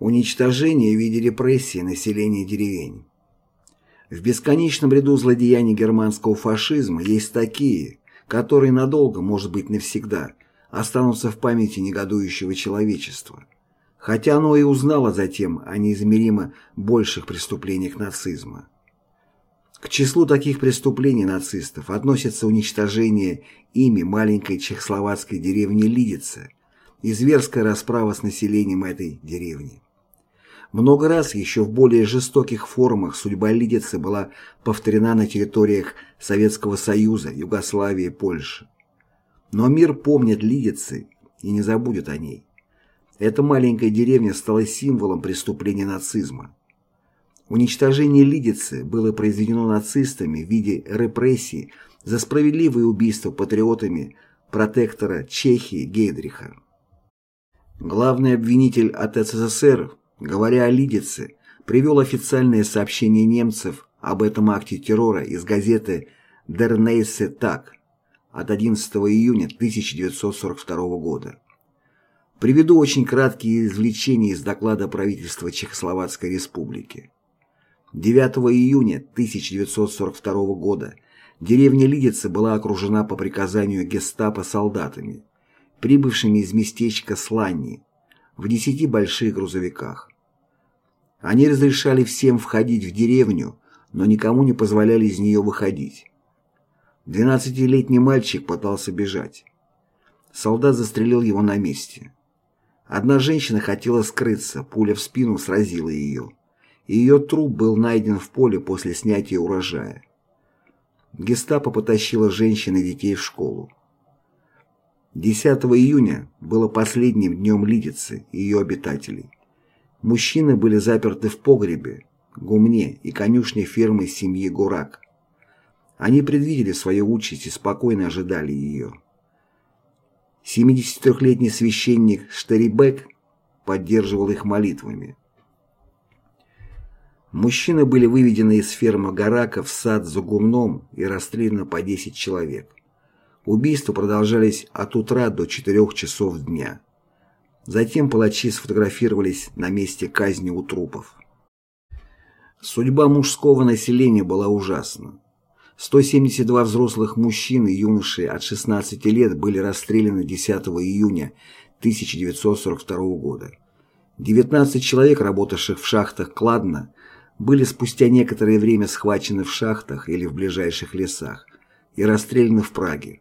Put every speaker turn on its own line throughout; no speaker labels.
Уничтожение в виде репрессий населения деревень. В бесконечном ряду злодеяний германского фашизма есть такие, которые надолго, может быть навсегда, останутся в памяти негодующего человечества. Хотя оно и узнало затем о неизмеримо больших преступлениях нацизма. К числу таких преступлений нацистов относится уничтожение ими маленькой чехословацкой деревни Лидице и зверская расправа с населением этой деревни. Много раз еще в более жестоких формах судьба Лидицы была повторена на территориях Советского Союза, Югославии, Польши. Но мир помнит Лидицы и не забудет о ней. Эта маленькая деревня стала символом преступления нацизма. Уничтожение Лидицы было произведено нацистами в виде репрессий за справедливое убийство патриотами протектора Чехии Гейдриха. Главный обвинитель от СССР, говоря о Лидице, привел официальное сообщение немцев об этом акте террора из газеты «Der Neisse Tag» от 11 июня 1942 года. Приведу очень краткие извлечения из доклада правительства Чехословацкой Республики. 9 июня 1942 года деревня Лидица была окружена по приказанию гестапо солдатами, прибывшими из местечка Сланни, в десяти больших грузовиках. Они разрешали всем входить в деревню, но никому не позволяли из нее выходить. Двенадцатилетний мальчик пытался бежать. Солдат застрелил его на месте. Одна женщина хотела скрыться, пуля в спину сразила ее и ее труп был найден в поле после снятия урожая. Гестапо потащило женщин и детей в школу. 10 июня было последним днем Лидицы и ее обитателей. Мужчины были заперты в погребе, гумне и конюшне фермы семьи Гурак. Они предвидели свою участь и спокойно ожидали ее. 73-летний священник Штерибек поддерживал их молитвами. Мужчины были выведены из фермы Гарака в сад за гумном и расстреляно по 10 человек. Убийства продолжались от утра до 4 часов дня. Затем палачи сфотографировались на месте казни у трупов. Судьба мужского населения была ужасна. 172 взрослых мужчин и юноши от 16 лет были расстреляны 10 июня 1942 года. 19 человек, работавших в шахтах Кладна, были спустя некоторое время схвачены в шахтах или в ближайших лесах и расстреляны в Праге.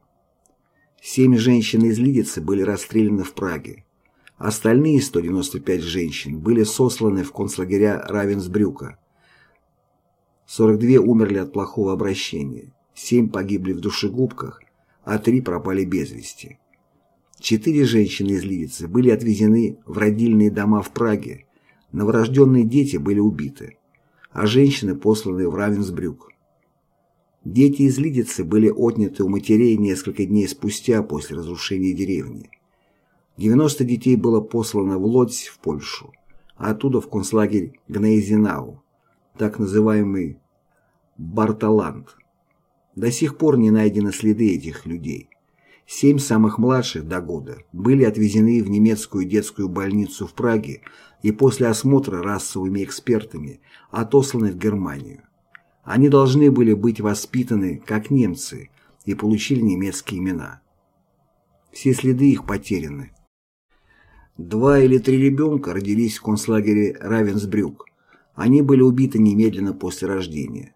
Семь женщин из Лидицы были расстреляны в Праге. Остальные 195 женщин были сосланы в концлагеря Равенсбрюка. 42 умерли от плохого обращения, 7 погибли в душегубках, а 3 пропали без вести. Четыре женщины из Лидицы были отвезены в родильные дома в Праге, новорожденные дети были убиты а женщины посланы в Равенсбрюк. Дети из Лидицы были отняты у матерей несколько дней спустя после разрушения деревни. 90 детей было послано в Лодзь в Польшу, а оттуда в концлагерь Гнейзенау, так называемый Барталанд. До сих пор не найдены следы этих людей. Семь самых младших до года были отвезены в немецкую детскую больницу в Праге и после осмотра расовыми экспертами отосланы в Германию. Они должны были быть воспитаны как немцы и получили немецкие имена. Все следы их потеряны. Два или три ребенка родились в концлагере Равенсбрюк. Они были убиты немедленно после рождения.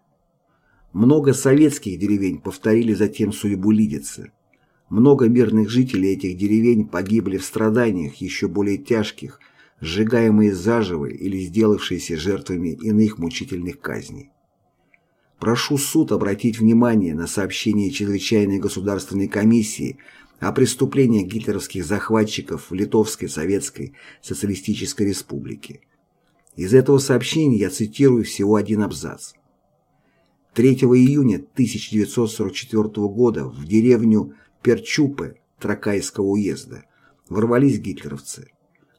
Много советских деревень повторили затем судьбу Лидицы. Много мирных жителей этих деревень погибли в страданиях еще более тяжких, сжигаемые заживо или сделавшиеся жертвами иных мучительных казней. Прошу суд обратить внимание на сообщение Чрезвычайной государственной комиссии о преступлениях гитлеровских захватчиков в Литовской Советской Социалистической Республике. Из этого сообщения я цитирую всего один абзац. 3 июня 1944 года в деревню Перчупы Тракайского уезда ворвались гитлеровцы.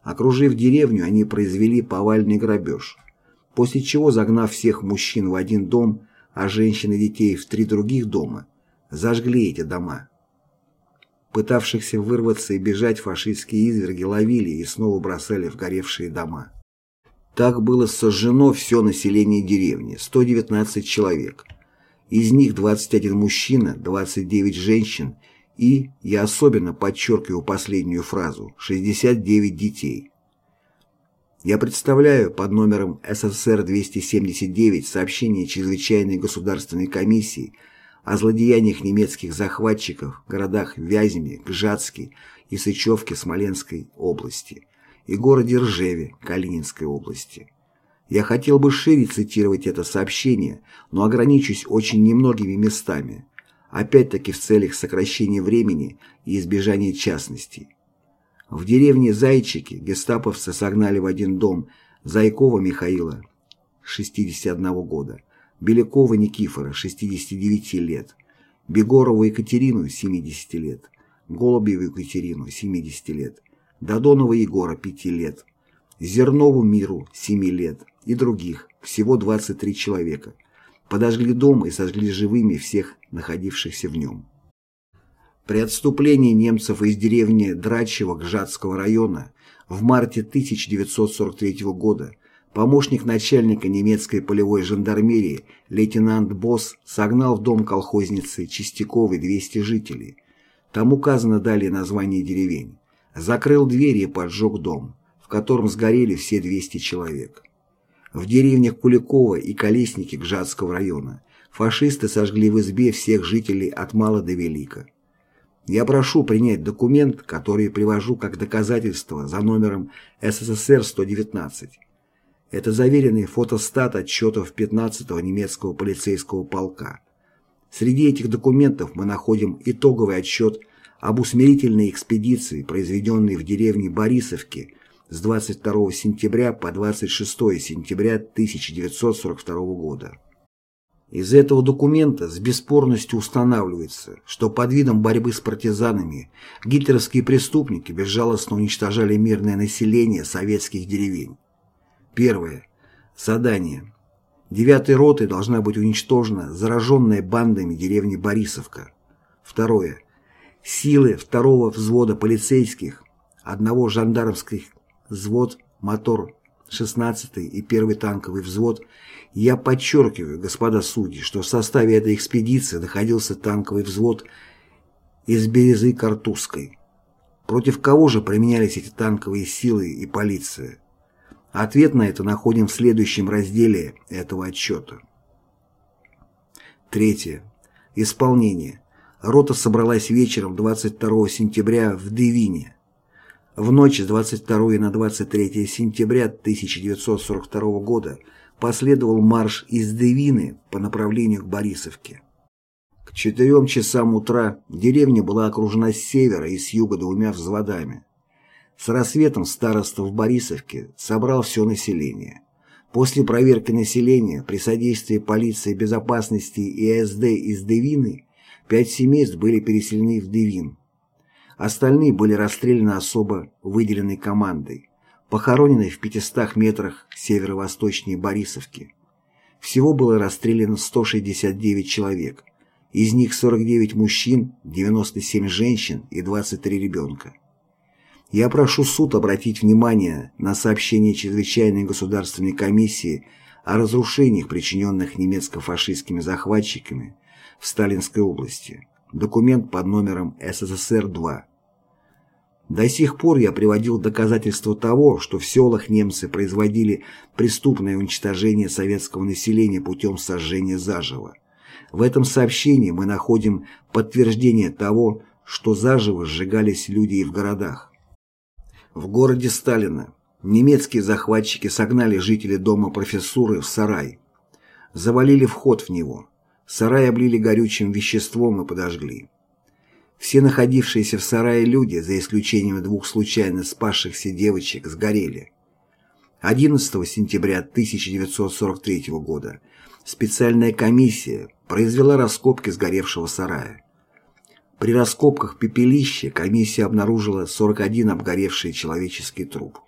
Окружив деревню, они произвели повальный грабеж, после чего, загнав всех мужчин в один дом, а женщин и детей в три других дома, зажгли эти дома. Пытавшихся вырваться и бежать фашистские изверги ловили и снова бросали в горевшие дома. Так было сожжено все население деревни, 119 человек. Из них 21 мужчина, 29 женщин и, я особенно подчеркиваю последнюю фразу, 69 детей. Я представляю под номером СССР-279 сообщение Чрезвычайной государственной комиссии о злодеяниях немецких захватчиков в городах Вязьме, Гжатске и Сычевке Смоленской области и городе Ржеве Калининской области. Я хотел бы шире цитировать это сообщение, но ограничусь очень немногими местами, опять-таки в целях сокращения времени и избежания частностей. В деревне Зайчики гестаповцы согнали в один дом Зайкова Михаила, 61 года, Белякова Никифора, 69 лет, Бегорову Екатерину, 70 лет, Голубеву Екатерину, 70 лет, Додонова Егора 5 лет, Зернову Миру 7 лет. И других, всего 23 человека. Подожгли дом и сожгли живыми всех находившихся в нем. При отступлении немцев из деревни Драчево Гжатского района в марте 1943 года помощник начальника немецкой полевой жандармерии лейтенант Босс согнал в дом колхозницы Чистяковой 200 жителей. Там указано далее название деревень закрыл двери и поджег дом, в котором сгорели все 200 человек. В деревнях Куликова и Колесники Гжатского района фашисты сожгли в избе всех жителей от мала до велика. Я прошу принять документ, который привожу как доказательство за номером СССР-119. Это заверенный фотостат отчетов 15-го немецкого полицейского полка. Среди этих документов мы находим итоговый отчет об усмирительной экспедиции, произведенной в деревне Борисовки с 22 сентября по 26 сентября 1942 года. Из этого документа с бесспорностью устанавливается, что под видом борьбы с партизанами гитлеровские преступники безжалостно уничтожали мирное население советских деревень. Первое. Задание. Девятой ротой должна быть уничтожена зараженная бандами деревни Борисовка. Второе силы второго взвода полицейских, одного жандармских взвод, мотор 16 и первый танковый взвод, я подчеркиваю, господа судьи, что в составе этой экспедиции находился танковый взвод из Березы Картузской. Против кого же применялись эти танковые силы и полиция? Ответ на это находим в следующем разделе этого отчета. Третье. Исполнение. Рота собралась вечером 22 сентября в Девине. В ночь с 22 на 23 сентября 1942 года последовал марш из Девины по направлению к Борисовке. К четырем часам утра деревня была окружена с севера и с юга двумя взводами. С рассветом староста в Борисовке собрал все население. После проверки населения при содействии полиции безопасности и СД из Девины Пять семейств были переселены в Девин. Остальные были расстреляны особо выделенной командой, похоронены в 500 метрах северо-восточнее Борисовки. Всего было расстреляно 169 человек, из них 49 мужчин, 97 женщин и 23 ребенка. Я прошу суд обратить внимание на сообщение Чрезвычайной государственной комиссии о разрушениях, причиненных немецко-фашистскими захватчиками в Сталинской области. Документ под номером СССР-2. До сих пор я приводил доказательства того, что в селах немцы производили преступное уничтожение советского населения путем сожжения заживо. В этом сообщении мы находим подтверждение того, что заживо сжигались люди и в городах. В городе Сталина немецкие захватчики согнали жителей дома профессуры в сарай, завалили вход в него, Сарай облили горючим веществом и подожгли. Все находившиеся в сарае люди, за исключением двух случайно спасшихся девочек, сгорели. 11 сентября 1943 года специальная комиссия произвела раскопки сгоревшего сарая. При раскопках пепелища комиссия обнаружила 41 обгоревший человеческий труп.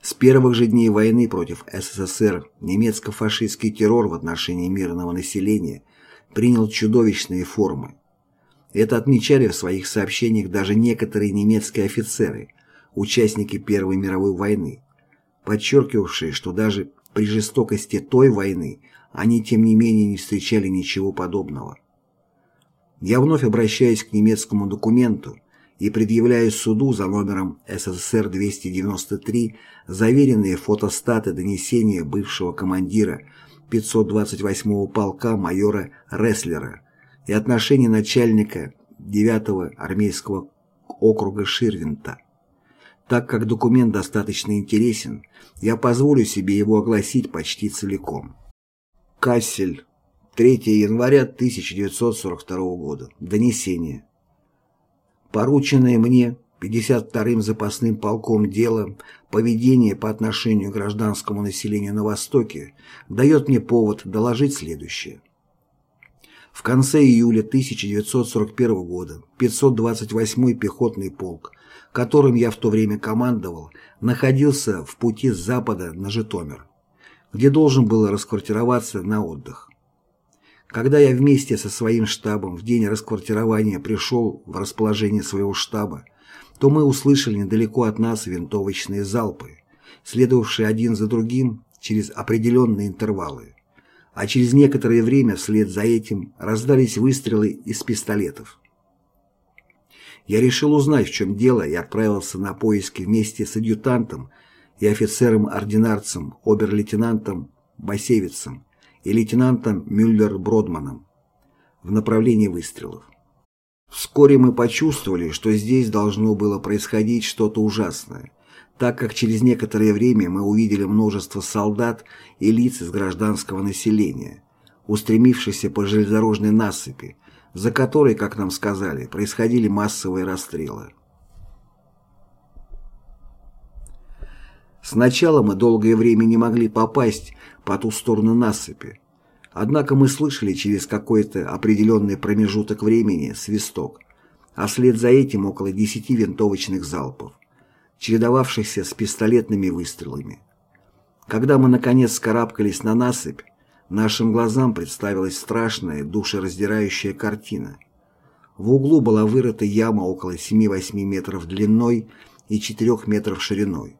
С первых же дней войны против СССР немецко-фашистский террор в отношении мирного населения принял чудовищные формы. Это отмечали в своих сообщениях даже некоторые немецкие офицеры, участники Первой мировой войны. По подчеркивавшие, что даже при жестокости той войны они тем не менее не встречали ничего подобного. Я вновь обращаюсь к немецкому документу и предъявляю суду за номером СССР-293 заверенные фотостаты донесения бывшего командира 528-го полка майора Ресслера и отношения начальника 9-го армейского округа Ширвинта. Так как документ достаточно интересен, я позволю себе его огласить почти целиком. Кассель. 3 января 1942 года. Донесение. Порученное мне 52-м запасным полком дело поведения по отношению к гражданскому населению на Востоке дает мне повод доложить следующее. В конце июля 1941 года 528-й пехотный полк, которым я в то время командовал, находился в пути с запада на Житомир, где должен был расквартироваться на отдых. Когда я вместе со своим штабом в день расквартирования пришел в расположение своего штаба, то мы услышали недалеко от нас винтовочные залпы, следовавшие один за другим через определенные интервалы а через некоторое время вслед за этим раздались выстрелы из пистолетов. Я решил узнать, в чем дело, и отправился на поиски вместе с адъютантом и офицером-ординарцем, обер-лейтенантом Басевицем и лейтенантом Мюллер-Бродманом в направлении выстрелов. Вскоре мы почувствовали, что здесь должно было происходить что-то ужасное, так как через некоторое время мы увидели множество солдат и лиц из гражданского населения, устремившихся по железнодорожной насыпи, за которой, как нам сказали, происходили массовые расстрелы. Сначала мы долгое время не могли попасть по ту сторону насыпи, однако мы слышали через какой-то определенный промежуток времени свисток, а вслед за этим около десяти винтовочных залпов чередовавшихся с пистолетными выстрелами. Когда мы наконец скарабкались на насыпь, нашим глазам представилась страшная, душераздирающая картина. В углу была вырыта яма около 7-8 метров длиной и 4 метров шириной,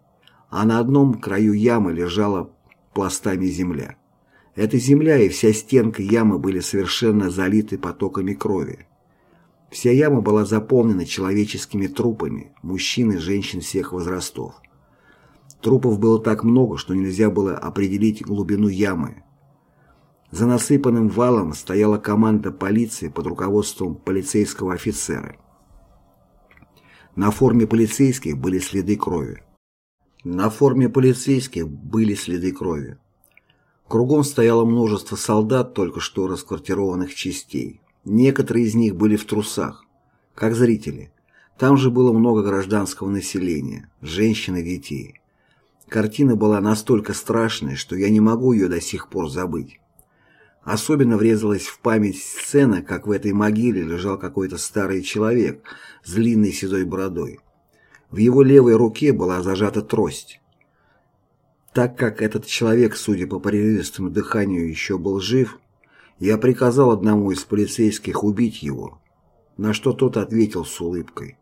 а на одном краю ямы лежала пластами земля. Эта земля и вся стенка ямы были совершенно залиты потоками крови. Вся яма была заполнена человеческими трупами, мужчин и женщин всех возрастов. Трупов было так много, что нельзя было определить глубину ямы. За насыпанным валом стояла команда полиции под руководством полицейского офицера. На форме полицейских были следы крови. На форме полицейских были следы крови. Кругом стояло множество солдат, только что расквартированных частей. Некоторые из них были в трусах, как зрители. Там же было много гражданского населения, женщин и детей. Картина была настолько страшной, что я не могу ее до сих пор забыть. Особенно врезалась в память сцена, как в этой могиле лежал какой-то старый человек с длинной седой бородой. В его левой руке была зажата трость. Так как этот человек, судя по прерывистому дыханию, еще был жив, я приказал одному из полицейских убить его, на что тот ответил с улыбкой.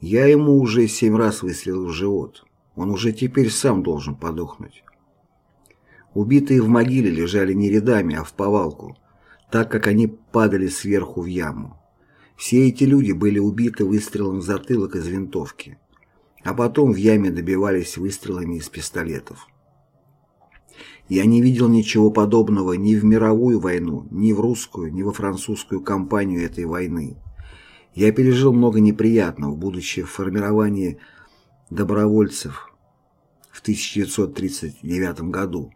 Я ему уже семь раз выстрелил в живот. Он уже теперь сам должен подохнуть. Убитые в могиле лежали не рядами, а в повалку, так как они падали сверху в яму. Все эти люди были убиты выстрелом в затылок из винтовки, а потом в яме добивались выстрелами из пистолетов. Я не видел ничего подобного ни в мировую войну, ни в русскую, ни во французскую кампанию этой войны. Я пережил много неприятного, будучи в формировании добровольцев в 1939 году,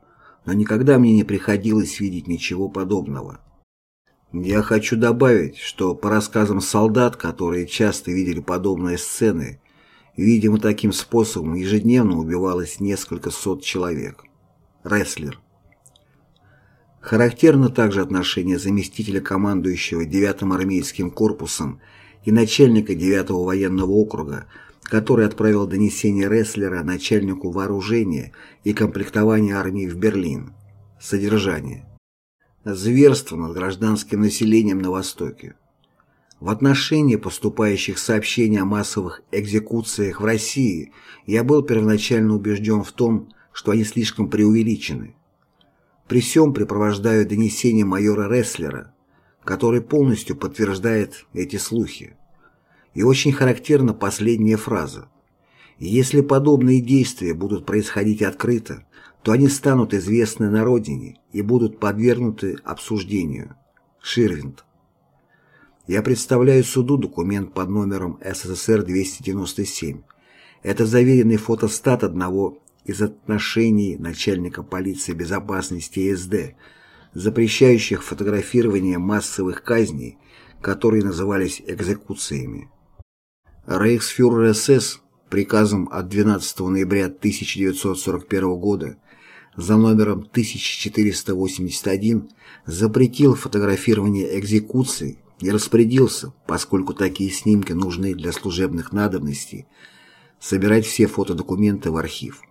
но никогда мне не приходилось видеть ничего подобного. Я хочу добавить, что по рассказам солдат, которые часто видели подобные сцены, видимо, таким способом ежедневно убивалось несколько сот человек. Рестлер. Характерно также отношение заместителя командующего 9-м армейским корпусом и начальника 9-го военного округа, который отправил донесение Рестлера начальнику вооружения и комплектования армии в Берлин. Содержание. Зверство над гражданским населением на Востоке. В отношении поступающих сообщений о массовых экзекуциях в России я был первоначально убежден в том, что они слишком преувеличены. При всем препровождаю донесение майора Ресслера, который полностью подтверждает эти слухи. И очень характерна последняя фраза. Если подобные действия будут происходить открыто, то они станут известны на родине и будут подвергнуты обсуждению. Ширвинд. Я представляю суду документ под номером СССР-297. Это заверенный фотостат одного из отношений начальника полиции безопасности СД, запрещающих фотографирование массовых казней, которые назывались экзекуциями. Рейхсфюрер СС приказом от 12 ноября 1941 года за номером 1481 запретил фотографирование экзекуций и распорядился, поскольку такие снимки нужны для служебных надобностей, собирать все фотодокументы в архив.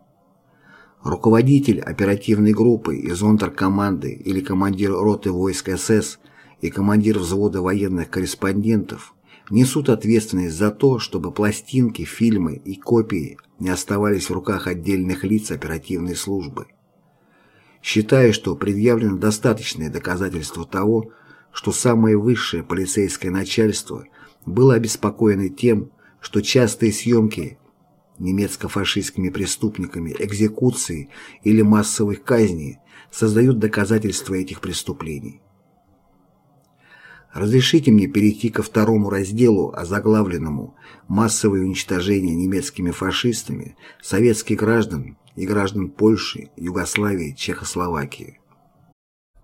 Руководитель оперативной группы из онтеркоманды или командир роты войск СС и командир взвода военных корреспондентов несут ответственность за то, чтобы пластинки, фильмы и копии не оставались в руках отдельных лиц оперативной службы. Считаю, что предъявлено достаточное доказательство того, что самое высшее полицейское начальство было обеспокоено тем, что частые съемки немецко-фашистскими преступниками экзекуции или массовых казней создают доказательства этих преступлений. Разрешите мне перейти ко второму разделу, озаглавленному «Массовое уничтожение немецкими фашистами советских граждан и граждан Польши, Югославии, Чехословакии».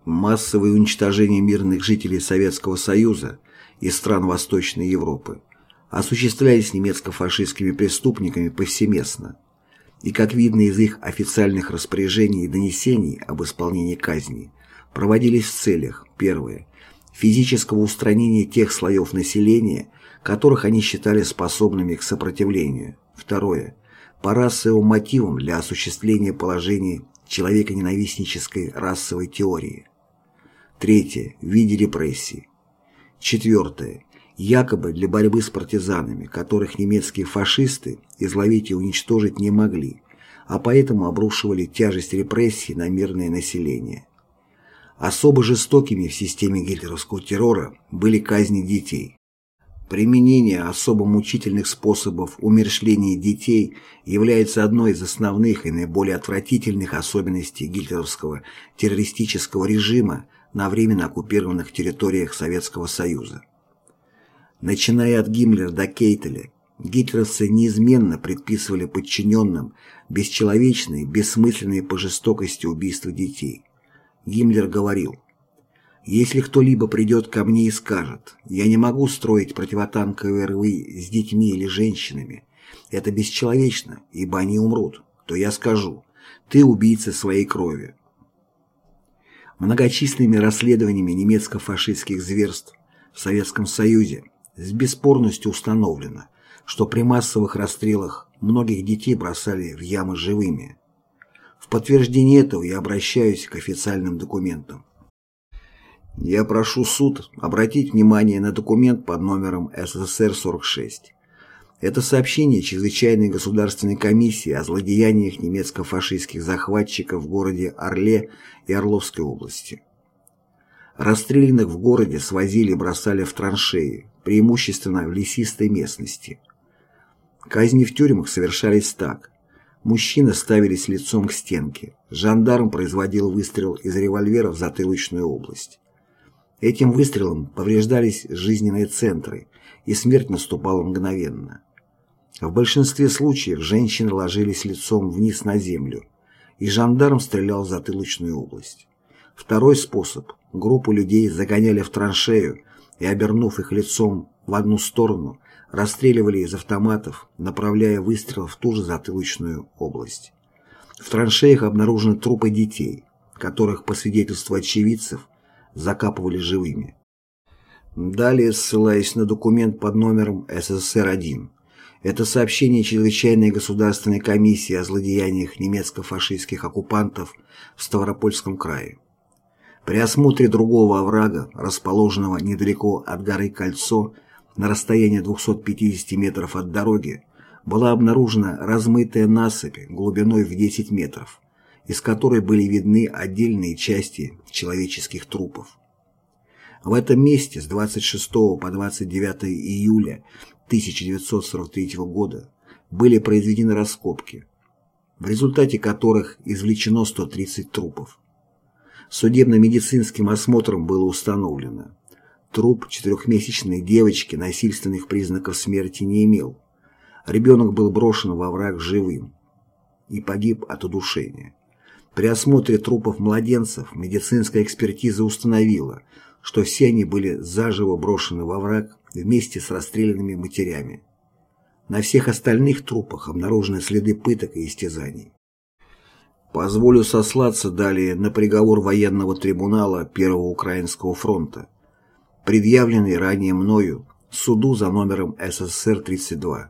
Массовое уничтожение мирных жителей Советского Союза и стран Восточной Европы осуществлялись немецко-фашистскими преступниками повсеместно, и, как видно из их официальных распоряжений и донесений об исполнении казни, проводились в целях, первое, физического устранения тех слоев населения, которых они считали способными к сопротивлению. Второе. По расовым мотивам для осуществления положений человеконенавистнической расовой теории. Третье. В виде репрессий. Четвертое. Якобы для борьбы с партизанами, которых немецкие фашисты изловить и уничтожить не могли, а поэтому обрушивали тяжесть репрессий на мирное население. Особо жестокими в системе гитлеровского террора были казни детей. Применение особо мучительных способов умершления детей является одной из основных и наиболее отвратительных особенностей гитлеровского террористического режима на временно оккупированных территориях Советского Союза. Начиная от Гиммлера до Кейтеля, гитлеровцы неизменно предписывали подчиненным бесчеловечные, бессмысленные по жестокости убийства детей. Гиммлер говорил, «Если кто-либо придет ко мне и скажет, я не могу строить противотанковые рвы с детьми или женщинами, это бесчеловечно, ибо они умрут, то я скажу, ты убийца своей крови». Многочисленными расследованиями немецко-фашистских зверств в Советском Союзе с бесспорностью установлено, что при массовых расстрелах многих детей бросали в ямы живыми, в подтверждение этого я обращаюсь к официальным документам. Я прошу суд обратить внимание на документ под номером СССР-46. Это сообщение Чрезвычайной государственной комиссии о злодеяниях немецко-фашистских захватчиков в городе Орле и Орловской области. Расстрелянных в городе свозили и бросали в траншеи, преимущественно в лесистой местности. Казни в тюрьмах совершались так. Мужчины ставились лицом к стенке. Жандарм производил выстрел из револьвера в затылочную область. Этим выстрелом повреждались жизненные центры, и смерть наступала мгновенно. В большинстве случаев женщины ложились лицом вниз на землю, и жандарм стрелял в затылочную область. Второй способ – группу людей загоняли в траншею и, обернув их лицом в одну сторону, расстреливали из автоматов, направляя выстрел в ту же затылочную область. В траншеях обнаружены трупы детей, которых, по свидетельству очевидцев, закапывали живыми. Далее, ссылаясь на документ под номером СССР-1, это сообщение Чрезвычайной государственной комиссии о злодеяниях немецко-фашистских оккупантов в Ставропольском крае. При осмотре другого оврага, расположенного недалеко от горы Кольцо, на расстоянии 250 метров от дороги была обнаружена размытая насыпь глубиной в 10 метров, из которой были видны отдельные части человеческих трупов. В этом месте с 26 по 29 июля 1943 года были произведены раскопки, в результате которых извлечено 130 трупов. Судебно-медицинским осмотром было установлено, труп четырехмесячной девочки насильственных признаков смерти не имел. Ребенок был брошен во враг живым и погиб от удушения. При осмотре трупов младенцев медицинская экспертиза установила, что все они были заживо брошены во враг вместе с расстрелянными матерями. На всех остальных трупах обнаружены следы пыток и истязаний. Позволю сослаться далее на приговор военного трибунала Первого Украинского фронта, предъявленный ранее мною суду за номером СССР-32.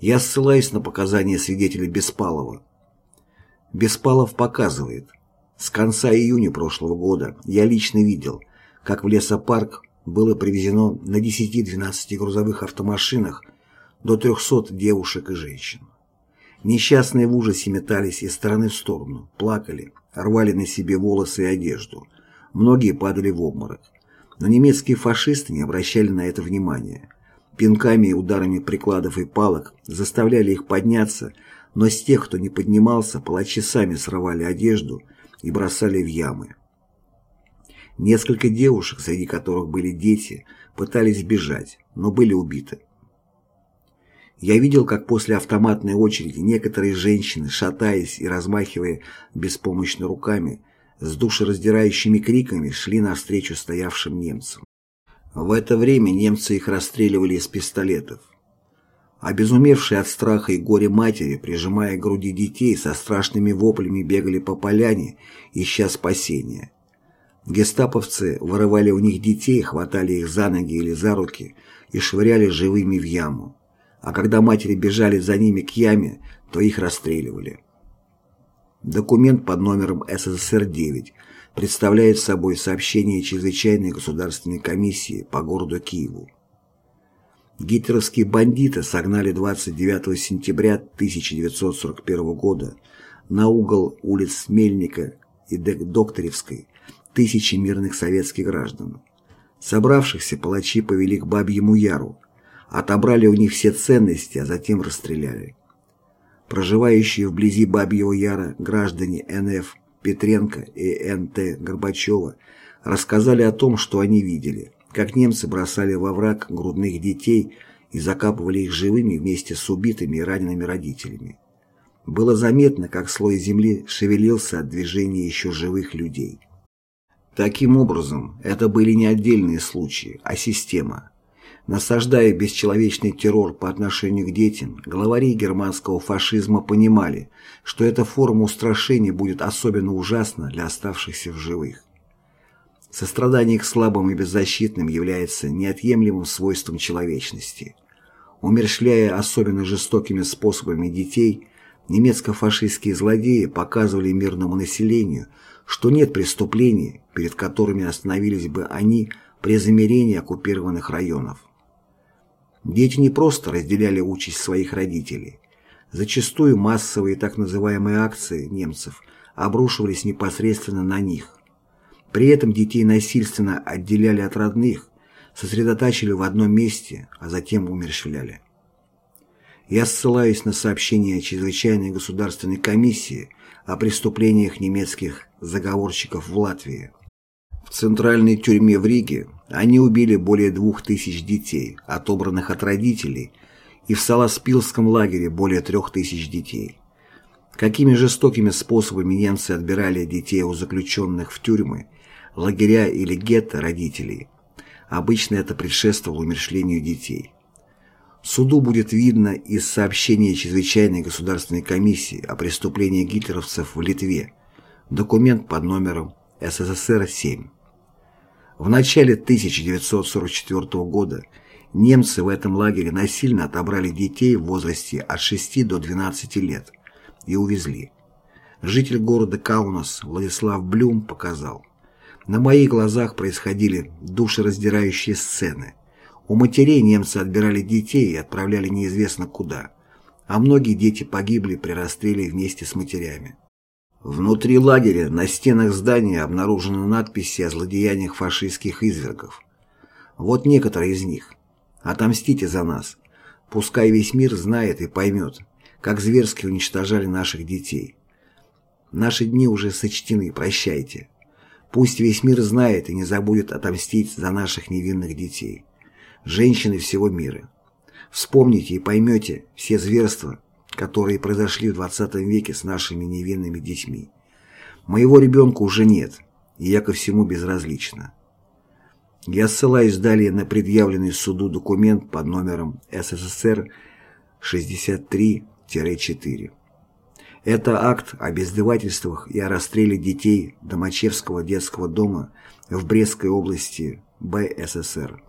Я ссылаюсь на показания свидетеля Беспалова. Беспалов показывает, с конца июня прошлого года я лично видел, как в лесопарк было привезено на 10-12 грузовых автомашинах до 300 девушек и женщин. Несчастные в ужасе метались из стороны в сторону, плакали, рвали на себе волосы и одежду. Многие падали в обморок. Но немецкие фашисты не обращали на это внимания. Пинками и ударами прикладов и палок заставляли их подняться, но с тех, кто не поднимался, палачи сами срывали одежду и бросали в ямы. Несколько девушек, среди которых были дети, пытались бежать, но были убиты. Я видел, как после автоматной очереди некоторые женщины, шатаясь и размахивая беспомощно руками, с душераздирающими криками шли навстречу стоявшим немцам. В это время немцы их расстреливали из пистолетов. Обезумевшие от страха и горя матери, прижимая к груди детей, со страшными воплями бегали по поляне, ища спасения. Гестаповцы вырывали у них детей, хватали их за ноги или за руки и швыряли живыми в яму. А когда матери бежали за ними к яме, то их расстреливали. Документ под номером СССР-9 представляет собой сообщение Чрезвычайной государственной комиссии по городу Киеву. Гитлеровские бандиты согнали 29 сентября 1941 года на угол улиц Мельника и Докторевской тысячи мирных советских граждан. Собравшихся палачи повели к Бабьему Яру, отобрали у них все ценности, а затем расстреляли. Проживающие вблизи Бабьего Яра граждане НФ Петренко и НТ Горбачева рассказали о том, что они видели – как немцы бросали во враг грудных детей и закапывали их живыми вместе с убитыми и ранеными родителями. Было заметно, как слой земли шевелился от движения еще живых людей. Таким образом, это были не отдельные случаи, а система. Насаждая бесчеловечный террор по отношению к детям, главари германского фашизма понимали, что эта форма устрашения будет особенно ужасна для оставшихся в живых. Сострадание к слабым и беззащитным является неотъемлемым свойством человечности. Умершляя особенно жестокими способами детей, немецко-фашистские злодеи показывали мирному населению, что нет преступлений, перед которыми остановились бы они при замерении оккупированных районов. Дети не просто разделяли участь своих родителей. Зачастую массовые так называемые акции немцев обрушивались непосредственно на них – при этом детей насильственно отделяли от родных, сосредотачивали в одном месте, а затем умерщвляли. Я ссылаюсь на сообщение Чрезвычайной государственной комиссии о преступлениях немецких заговорщиков в Латвии. В центральной тюрьме в Риге они убили более двух тысяч детей, отобранных от родителей, и в Саласпилском лагере более трех тысяч детей. Какими жестокими способами немцы отбирали детей у заключенных в тюрьмы лагеря или гетто родителей. Обычно это предшествовало умершлению детей. Суду будет видно из сообщения Чрезвычайной государственной комиссии о преступлении гитлеровцев в Литве, документ под номером СССР-7. В начале 1944 года немцы в этом лагере насильно отобрали детей в возрасте от 6 до 12 лет и увезли. Житель города Каунас Владислав Блюм показал, на моих глазах происходили душераздирающие сцены. У матерей немцы отбирали детей и отправляли неизвестно куда, а многие дети погибли при расстреле вместе с матерями. Внутри лагеря на стенах здания обнаружены надписи о злодеяниях фашистских извергов. Вот некоторые из них. «Отомстите за нас. Пускай весь мир знает и поймет, как зверски уничтожали наших детей. Наши дни уже сочтены, прощайте. Пусть весь мир знает и не забудет отомстить за наших невинных детей. Женщины всего мира. Вспомните и поймете все зверства, которые произошли в 20 веке с нашими невинными детьми. Моего ребенка уже нет, и я ко всему безразлична. Я ссылаюсь далее на предъявленный суду документ под номером СССР 63-4. Это акт о бездевательствах и о расстреле детей Домачевского детского дома в Брестской области БССР.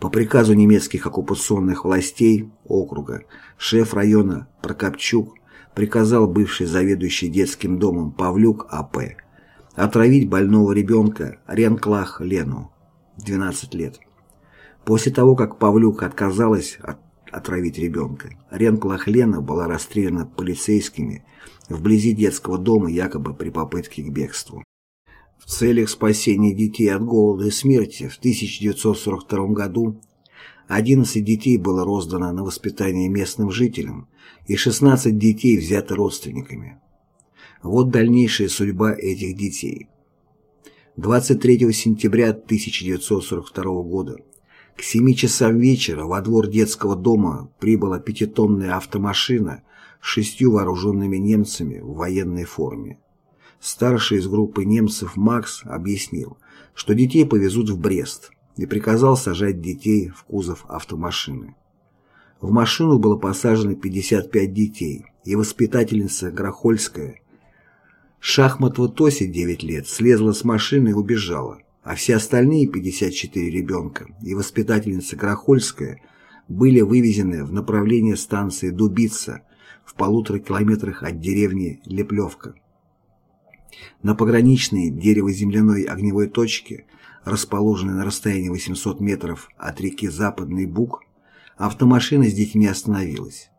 По приказу немецких оккупационных властей округа шеф района Прокопчук приказал бывший заведующий детским домом Павлюк А.П. отравить больного ребенка Ренклах Лену, 12 лет. После того, как Павлюк отказалась от отравить ребенка, Ренклах Лена была расстреляна полицейскими вблизи детского дома якобы при попытке к бегству. В целях спасения детей от голода и смерти в 1942 году 11 детей было роздано на воспитание местным жителям и 16 детей взято родственниками. Вот дальнейшая судьба этих детей. 23 сентября 1942 года к 7 часам вечера во двор детского дома прибыла пятитонная автомашина с шестью вооруженными немцами в военной форме. Старший из группы немцев Макс объяснил, что детей повезут в Брест и приказал сажать детей в кузов автомашины. В машину было посажено 55 детей, и воспитательница Грохольская Шахматова Тося, 9 лет, слезла с машины и убежала, а все остальные 54 ребенка и воспитательница Грохольская были вывезены в направлении станции Дубица в полутора километрах от деревни Леплевка. На пограничной дерево-земляной огневой точке, расположенной на расстоянии 800 метров от реки Западный Буг, автомашина с детьми остановилась.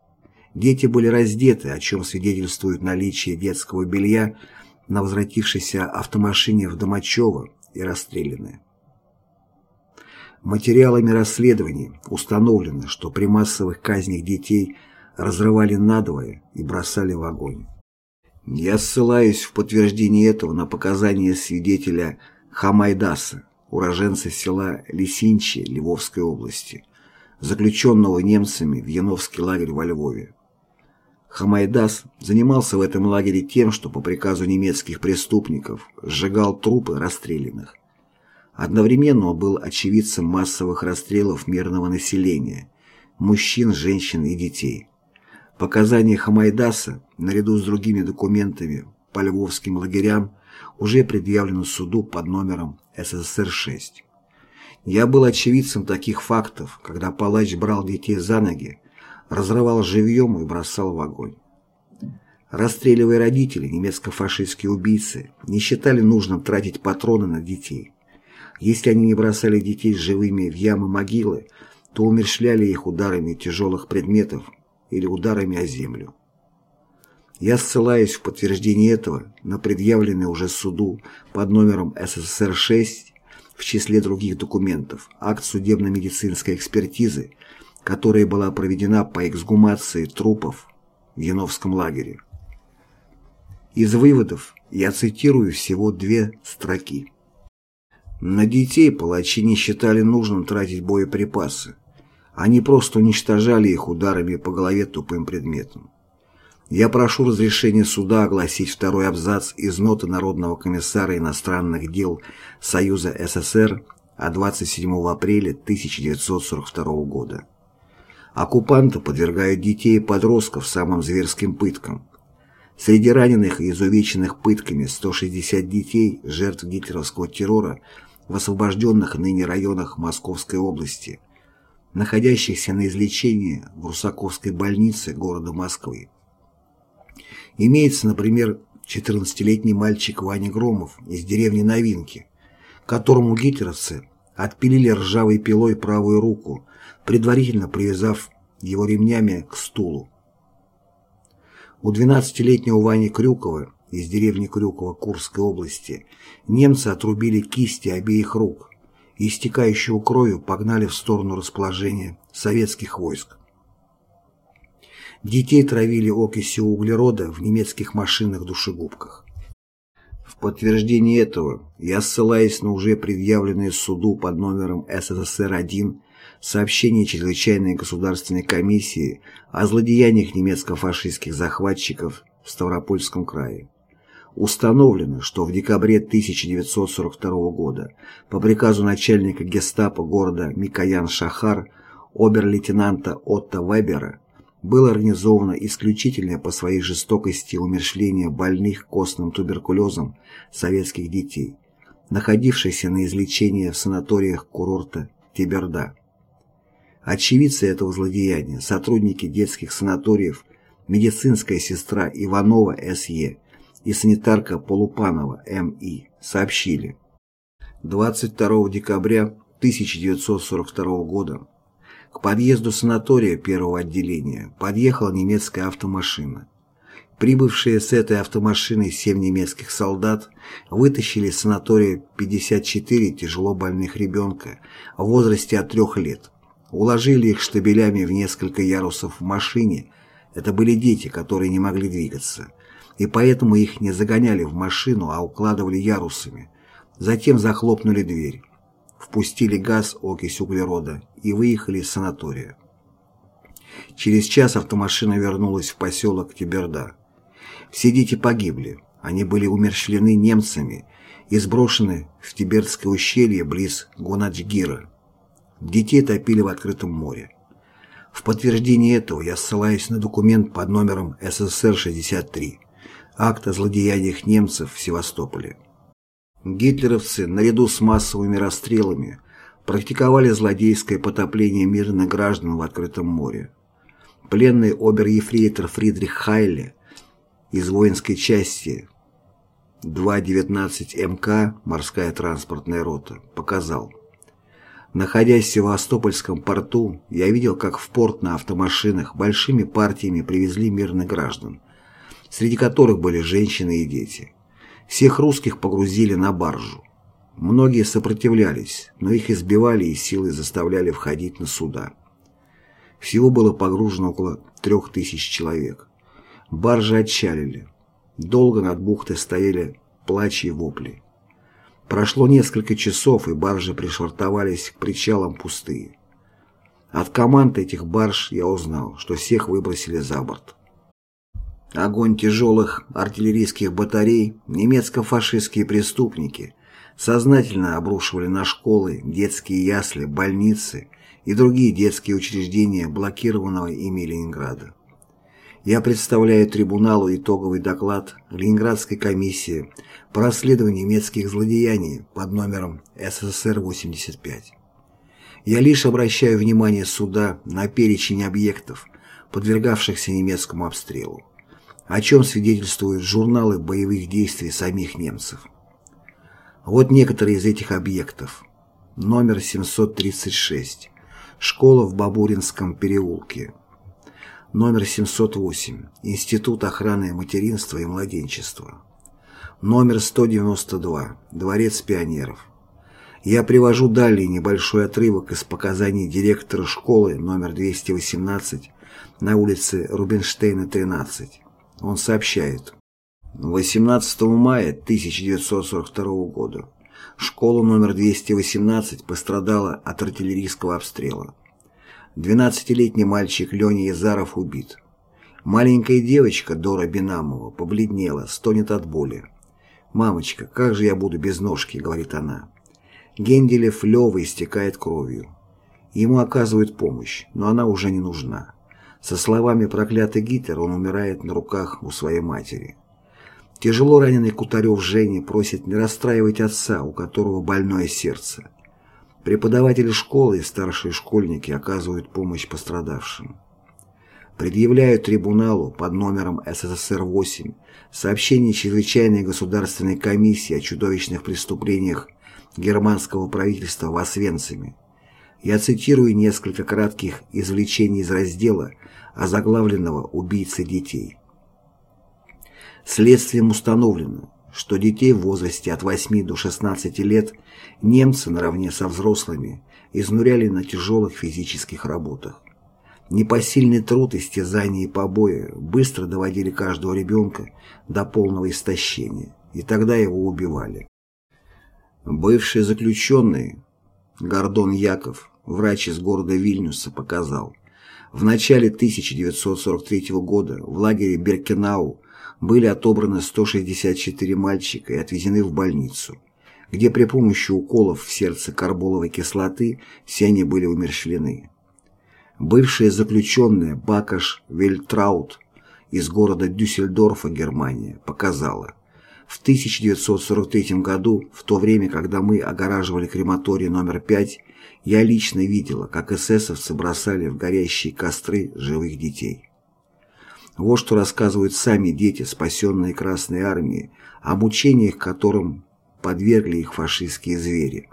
Дети были раздеты, о чем свидетельствует наличие детского белья на возвратившейся автомашине в Домачево и расстреляны. Материалами расследований установлено, что при массовых казнях детей разрывали надвое и бросали в огонь. Я ссылаюсь в подтверждение этого на показания свидетеля Хамайдаса, уроженца села Лисинчи Львовской области, заключенного немцами в Яновский лагерь во Львове. Хамайдас занимался в этом лагере тем, что по приказу немецких преступников сжигал трупы расстрелянных. Одновременно он был очевидцем массовых расстрелов мирного населения, мужчин, женщин и детей. Показания Хамайдаса, наряду с другими документами по львовским лагерям, уже предъявлены суду под номером СССР-6. Я был очевидцем таких фактов, когда палач брал детей за ноги, разрывал живьем и бросал в огонь. Расстреливая родителей, немецко-фашистские убийцы не считали нужным тратить патроны на детей. Если они не бросали детей живыми в ямы могилы, то умерщвляли их ударами тяжелых предметов или ударами о землю. Я ссылаюсь в подтверждение этого на предъявленный уже суду под номером СССР-6 в числе других документов акт судебно-медицинской экспертизы, которая была проведена по эксгумации трупов в Яновском лагере. Из выводов я цитирую всего две строки. На детей палачи не считали нужным тратить боеприпасы, они просто уничтожали их ударами по голове тупым предметом. Я прошу разрешения суда огласить второй абзац из ноты Народного комиссара иностранных дел Союза СССР от 27 апреля 1942 года. Оккупанты подвергают детей и подростков самым зверским пыткам. Среди раненых и изувеченных пытками 160 детей, жертв гитлеровского террора в освобожденных ныне районах Московской области – находящихся на излечении в Русаковской больнице города Москвы. Имеется, например, 14-летний мальчик Ваня Громов из деревни Новинки, которому гитлеровцы отпилили ржавой пилой правую руку, предварительно привязав его ремнями к стулу. У 12-летнего Вани Крюкова из деревни Крюкова Курской области немцы отрубили кисти обеих рук и истекающего кровью погнали в сторону расположения советских войск. Детей травили окисью углерода в немецких машинах-душегубках. В подтверждение этого я ссылаюсь на уже предъявленное суду под номером СССР-1 сообщение Чрезвычайной государственной комиссии о злодеяниях немецко-фашистских захватчиков в Ставропольском крае. Установлено, что в декабре 1942 года по приказу начальника гестапо города Микоян-Шахар обер-лейтенанта Отто Вебера было организовано исключительно по своей жестокости умершление больных костным туберкулезом советских детей, находившихся на излечении в санаториях курорта Тиберда. Очевидцы этого злодеяния, сотрудники детских санаториев, медицинская сестра Иванова С.Е. и санитарка Полупанова М.И. сообщили. 22 декабря 1942 года к подъезду санатория первого отделения подъехала немецкая автомашина. Прибывшие с этой автомашиной семь немецких солдат вытащили из санатория 54 тяжело больных ребенка в возрасте от трех лет. Уложили их штабелями в несколько ярусов в машине. Это были дети, которые не могли двигаться. И поэтому их не загоняли в машину, а укладывали ярусами. Затем захлопнули дверь впустили газ, окись углерода и выехали из санатория. Через час автомашина вернулась в поселок Тиберда. Все дети погибли, они были умерщвлены немцами и сброшены в Тибердское ущелье близ Гунаджгира. Детей топили в открытом море. В подтверждение этого я ссылаюсь на документ под номером СССР-63 «Акт о злодеяниях немцев в Севастополе». Гитлеровцы, наряду с массовыми расстрелами, практиковали злодейское потопление мирных граждан в открытом море. Пленный обер-ефрейтор Фридрих Хайле из воинской части 2.19 МК «Морская транспортная рота» показал. Находясь в Севастопольском порту, я видел, как в порт на автомашинах большими партиями привезли мирных граждан, среди которых были женщины и дети. Всех русских погрузили на баржу. Многие сопротивлялись, но их избивали и силой заставляли входить на суда. Всего было погружено около трех тысяч человек. Баржи отчалили. Долго над бухтой стояли плачи и вопли. Прошло несколько часов, и баржи пришвартовались к причалам пустые. От команд этих барж я узнал, что всех выбросили за борт. Огонь тяжелых артиллерийских батарей немецко-фашистские преступники сознательно обрушивали на школы, детские ясли, больницы и другие детские учреждения блокированного ими Ленинграда. Я представляю трибуналу итоговый доклад Ленинградской комиссии по расследованию немецких злодеяний под номером СССР-85. Я лишь обращаю внимание суда на перечень объектов, подвергавшихся немецкому обстрелу о чем свидетельствуют журналы боевых действий самих немцев. Вот некоторые из этих объектов. Номер 736. Школа в Бабуринском переулке. Номер 708. Институт охраны материнства и младенчества. Номер 192. Дворец пионеров. Я привожу далее небольшой отрывок из показаний директора школы номер 218 на улице Рубинштейна, 13. Он сообщает. 18 мая 1942 года школа номер 218 пострадала от артиллерийского обстрела. 12-летний мальчик Леня Язаров убит. Маленькая девочка Дора Бинамова побледнела, стонет от боли. «Мамочка, как же я буду без ножки?» — говорит она. Генделев Лёва истекает кровью. Ему оказывают помощь, но она уже не нужна. Со словами «проклятый Гитлер» он умирает на руках у своей матери. Тяжело раненый Кутарев Женя просит не расстраивать отца, у которого больное сердце. Преподаватели школы и старшие школьники оказывают помощь пострадавшим. Предъявляют трибуналу под номером СССР-8 сообщение Чрезвычайной государственной комиссии о чудовищных преступлениях германского правительства в Освенциме. Я цитирую несколько кратких извлечений из раздела озаглавленного «Убийцы детей». Следствием установлено, что детей в возрасте от 8 до 16 лет немцы наравне со взрослыми изнуряли на тяжелых физических работах. Непосильный труд, истязания и побои быстро доводили каждого ребенка до полного истощения, и тогда его убивали. Бывший заключенный Гордон Яков, врач из города Вильнюса, показал, в начале 1943 года в лагере Беркенау были отобраны 164 мальчика и отвезены в больницу, где при помощи уколов в сердце карболовой кислоты все они были умерщвлены. Бывшая заключенная Бакаш Вельтраут из города Дюссельдорфа, Германия, показала, в 1943 году, в то время, когда мы огораживали крематорий номер 5, я лично видела, как эсэсовцы бросали в горящие костры живых детей. Вот что рассказывают сами дети, спасенные Красной Армией, о мучениях, которым подвергли их фашистские звери.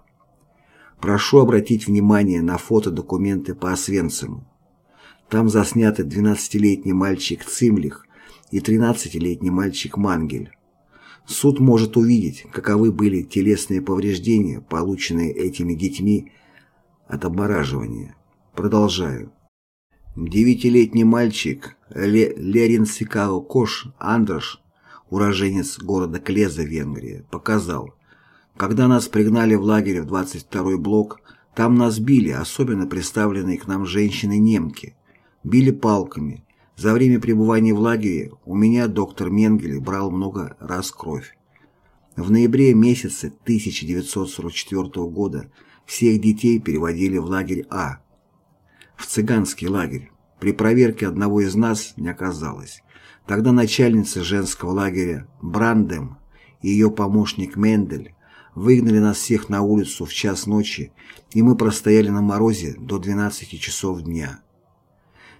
Прошу обратить внимание на фотодокументы по Освенциму. Там засняты 12-летний мальчик Цимлих и 13-летний мальчик Мангель. Суд может увидеть, каковы были телесные повреждения, полученные этими детьми от обмораживания. Продолжаю. Девятилетний мальчик Ле Леринсикао Кош Андрош, уроженец города Клеза, Венгрия, показал, когда нас пригнали в лагерь в 22-й блок, там нас били, особенно представленные к нам женщины-немки. Били палками. За время пребывания в лагере у меня доктор Менгель брал много раз кровь. В ноябре месяце 1944 года всех детей переводили в лагерь А, в цыганский лагерь. При проверке одного из нас не оказалось. Тогда начальница женского лагеря Брандем и ее помощник Мендель выгнали нас всех на улицу в час ночи, и мы простояли на морозе до 12 часов дня.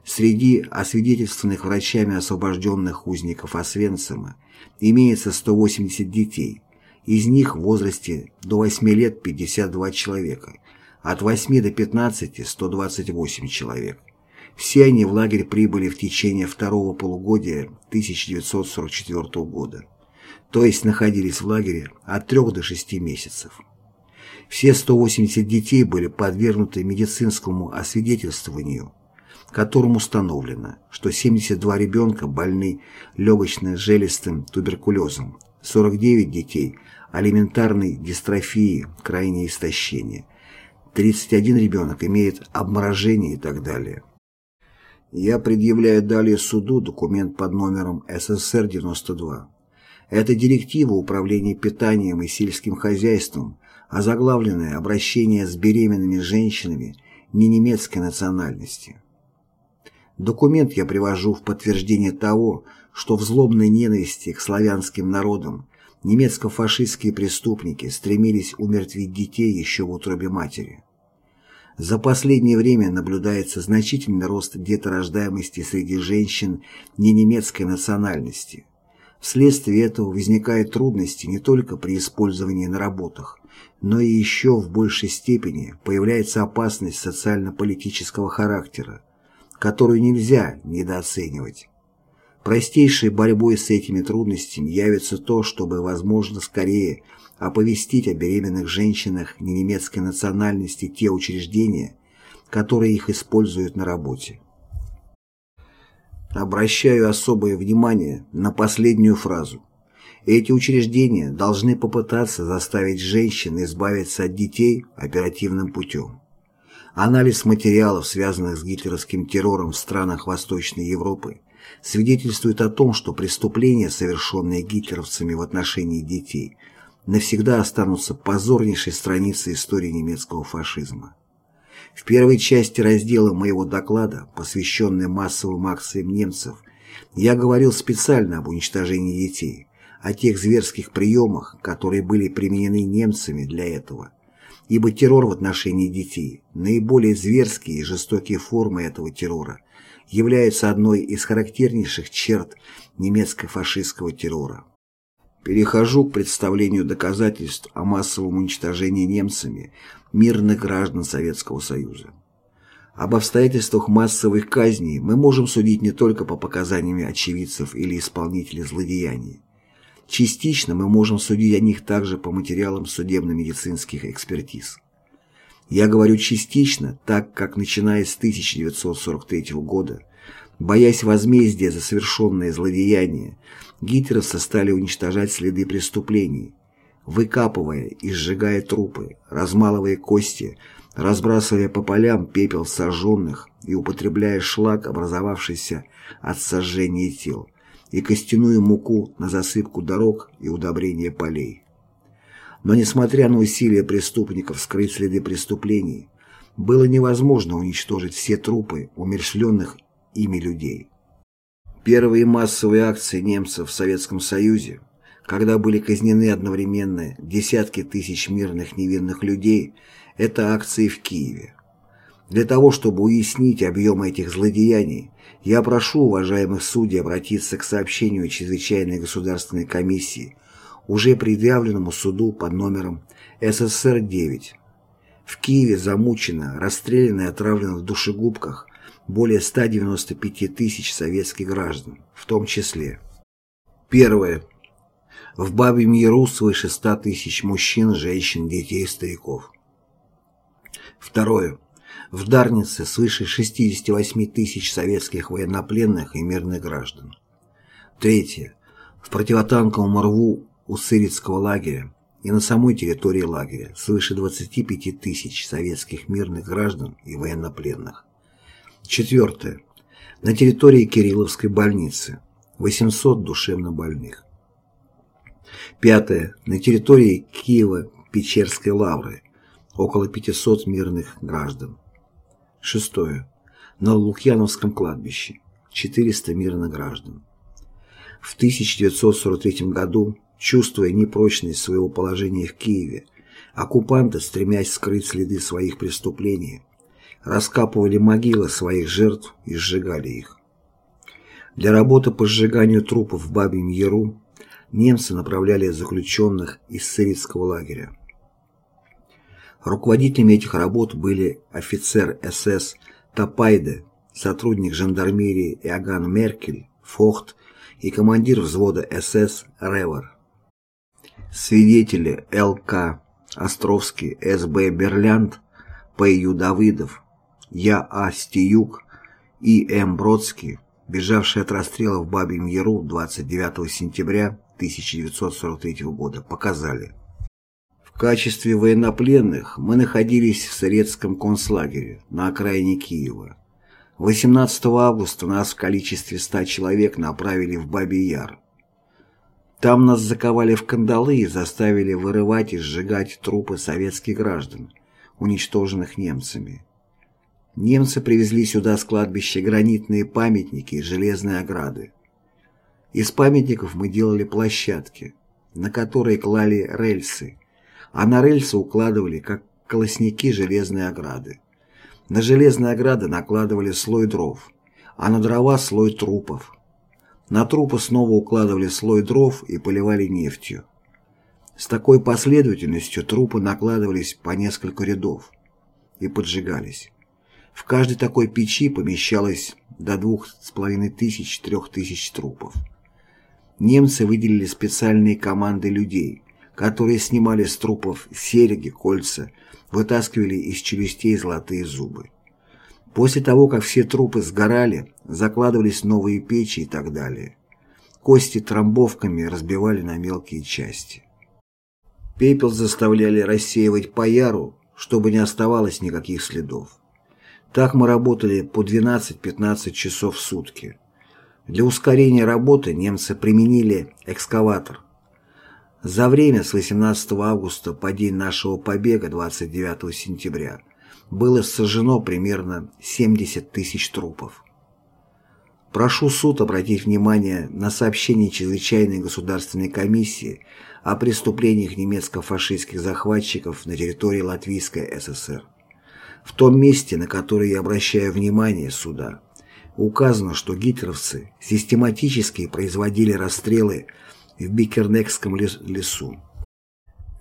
Среди освидетельствованных врачами освобожденных узников Освенцима имеется 180 детей, из них в возрасте до 8 лет 52 человека, от 8 до 15 – 128 человек. Все они в лагерь прибыли в течение второго полугодия 1944 года, то есть находились в лагере от 3 до 6 месяцев. Все 180 детей были подвергнуты медицинскому освидетельствованию, которым установлено, что 72 ребенка больны легочно-желестым туберкулезом, 49 детей – алиментарной дистрофией, крайнее истощение – 31 ребенок имеет обморожение и так далее. Я предъявляю далее суду документ под номером СССР-92. Это директива Управления питанием и сельским хозяйством, озаглавленная «Обращение с беременными женщинами не немецкой национальности». Документ я привожу в подтверждение того, что в злобной ненависти к славянским народам немецко-фашистские преступники стремились умертвить детей еще в утробе матери. За последнее время наблюдается значительный рост деторождаемости среди женщин не немецкой национальности. Вследствие этого возникают трудности не только при использовании на работах, но и еще в большей степени появляется опасность социально-политического характера, которую нельзя недооценивать. Простейшей борьбой с этими трудностями явится то, чтобы, возможно, скорее оповестить о беременных женщинах немецкой национальности те учреждения, которые их используют на работе. Обращаю особое внимание на последнюю фразу. Эти учреждения должны попытаться заставить женщин избавиться от детей оперативным путем. Анализ материалов, связанных с гитлеровским террором в странах Восточной Европы, свидетельствует о том, что преступления, совершенные гитлеровцами в отношении детей, навсегда останутся позорнейшей страницей истории немецкого фашизма. В первой части раздела моего доклада, посвященной массовым акциям немцев, я говорил специально об уничтожении детей, о тех зверских приемах, которые были применены немцами для этого, ибо террор в отношении детей, наиболее зверские и жестокие формы этого террора, являются одной из характернейших черт немецко-фашистского террора. Перехожу к представлению доказательств о массовом уничтожении немцами мирных граждан Советского Союза. Об обстоятельствах массовых казней мы можем судить не только по показаниям очевидцев или исполнителей злодеяний. Частично мы можем судить о них также по материалам судебно-медицинских экспертиз. Я говорю частично, так как начиная с 1943 года, боясь возмездия за совершенные злодеяния, гитлеровцы стали уничтожать следы преступлений, выкапывая и сжигая трупы, размалывая кости, разбрасывая по полям пепел сожженных и употребляя шлак, образовавшийся от сожжения тел, и костяную муку на засыпку дорог и удобрение полей. Но несмотря на усилия преступников скрыть следы преступлений, было невозможно уничтожить все трупы умершленных ими людей. Первые массовые акции немцев в Советском Союзе, когда были казнены одновременно десятки тысяч мирных невинных людей, это акции в Киеве. Для того, чтобы уяснить объем этих злодеяний, я прошу уважаемых судей обратиться к сообщению Чрезвычайной государственной комиссии, уже предъявленному суду под номером СССР-9. В Киеве замучено, расстреляно и отравлено в душегубках более 195 тысяч советских граждан, в том числе. Первое. В Бабьем Яру свыше 100 тысяч мужчин, женщин, детей и стариков. Второе. В Дарнице свыше 68 тысяч советских военнопленных и мирных граждан. Третье. В противотанковом рву у Сырицкого лагеря и на самой территории лагеря свыше 25 тысяч советских мирных граждан и военнопленных. Четвертое. На территории Кирилловской больницы 800 душевнобольных. Пятое. На территории Киева-Печерской лавры около 500 мирных граждан. Шестое. На Лукьяновском кладбище 400 мирных граждан. В 1943 году, чувствуя непрочность своего положения в Киеве, оккупанты, стремясь скрыть следы своих преступлений, раскапывали могилы своих жертв и сжигали их. Для работы по сжиганию трупов в Бабьем Яру немцы направляли заключенных из Сырицкого лагеря. Руководителями этих работ были офицер СС Тапайде, сотрудник жандармерии Иоганн Меркель, Фохт и командир взвода СС Ревер. Свидетели Л.К. Островский, С.Б. Берлянд, П.Ю. Давыдов, Я. А. Стиюк и М. Бродский, бежавшие от расстрела в Бабьем Яру 29 сентября 1943 года, показали, в качестве военнопленных мы находились в Сырецком концлагере на окраине Киева. 18 августа нас в количестве 100 человек направили в Бабий Яр. Там нас заковали в кандалы и заставили вырывать и сжигать трупы советских граждан, уничтоженных немцами. Немцы привезли сюда с кладбища гранитные памятники и железные ограды. Из памятников мы делали площадки, на которые клали рельсы, а на рельсы укладывали, как колосники, железные ограды. На железные ограды накладывали слой дров, а на дрова слой трупов. На трупы снова укладывали слой дров и поливали нефтью. С такой последовательностью трупы накладывались по несколько рядов и поджигались. В каждой такой печи помещалось до двух с половиной тысяч-трех тысяч трупов. Немцы выделили специальные команды людей, которые снимали с трупов серьги, кольца, вытаскивали из челюстей золотые зубы. После того, как все трупы сгорали, закладывались новые печи и так далее. Кости трамбовками разбивали на мелкие части. Пепел заставляли рассеивать по яру, чтобы не оставалось никаких следов. Так мы работали по 12-15 часов в сутки. Для ускорения работы немцы применили экскаватор – за время с 18 августа по день нашего побега 29 сентября было сожжено примерно 70 тысяч трупов. Прошу суд обратить внимание на сообщение Чрезвычайной государственной комиссии о преступлениях немецко-фашистских захватчиков на территории Латвийской ССР. В том месте, на которое я обращаю внимание суда, указано, что гитлеровцы систематически производили расстрелы в Бикернекском лесу.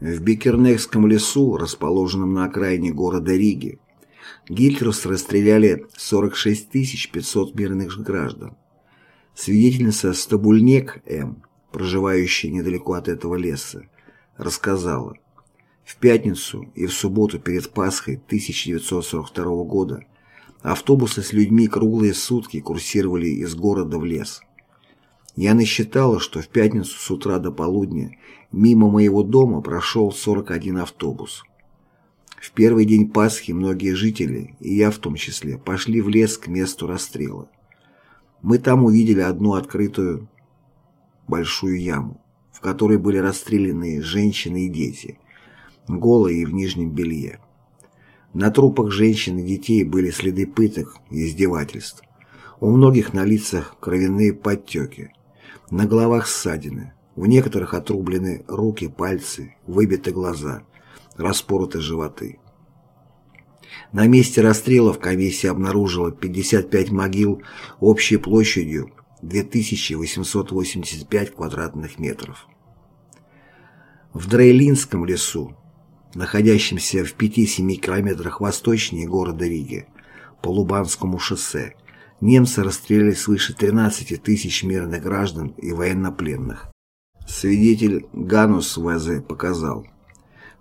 В Бикернекском лесу, расположенном на окраине города Риги, гитлеровцы расстреляли 46 500 мирных граждан. Свидетельница Стабульнек М., проживающая недалеко от этого леса, рассказала, в пятницу и в субботу перед Пасхой 1942 года автобусы с людьми круглые сутки курсировали из города в лес. Я насчитала, что в пятницу с утра до полудня мимо моего дома прошел 41 автобус. В первый день Пасхи многие жители, и я в том числе, пошли в лес к месту расстрела. Мы там увидели одну открытую большую яму, в которой были расстреляны женщины и дети – голые и в нижнем белье. На трупах женщин и детей были следы пыток и издевательств. У многих на лицах кровяные подтеки, на головах ссадины, у некоторых отрублены руки, пальцы, выбиты глаза, распороты животы. На месте расстрелов комиссия обнаружила 55 могил общей площадью 2885 квадратных метров. В Дрейлинском лесу находящемся в 5-7 километрах восточнее города Риги, по Лубанскому шоссе, немцы расстреляли свыше 13 тысяч мирных граждан и военнопленных. Свидетель Ганус ВЗ показал,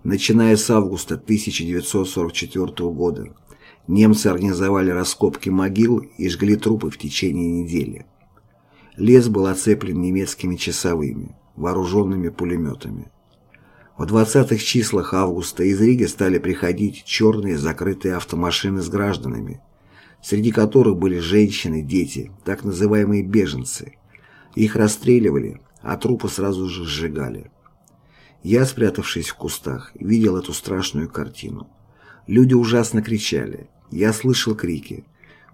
начиная с августа 1944 года, немцы организовали раскопки могил и жгли трупы в течение недели. Лес был оцеплен немецкими часовыми, вооруженными пулеметами. В 20-х числах августа из Риги стали приходить черные закрытые автомашины с гражданами, среди которых были женщины, дети, так называемые беженцы. Их расстреливали, а трупы сразу же сжигали. Я, спрятавшись в кустах, видел эту страшную картину. Люди ужасно кричали. Я слышал крики.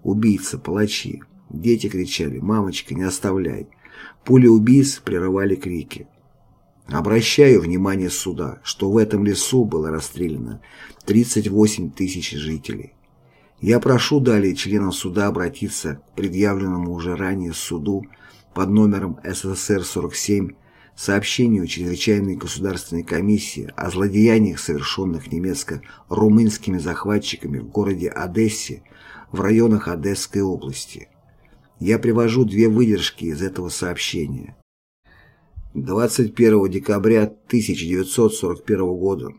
«Убийца! Палачи!» Дети кричали «Мамочка, не оставляй!» Пули убийц прерывали крики. Обращаю внимание суда, что в этом лесу было расстреляно 38 тысяч жителей. Я прошу далее членов суда обратиться к предъявленному уже ранее суду под номером СССР-47 сообщению Чрезвычайной государственной комиссии о злодеяниях, совершенных немецко-румынскими захватчиками в городе Одессе в районах Одесской области. Я привожу две выдержки из этого сообщения. 21 декабря 1941 года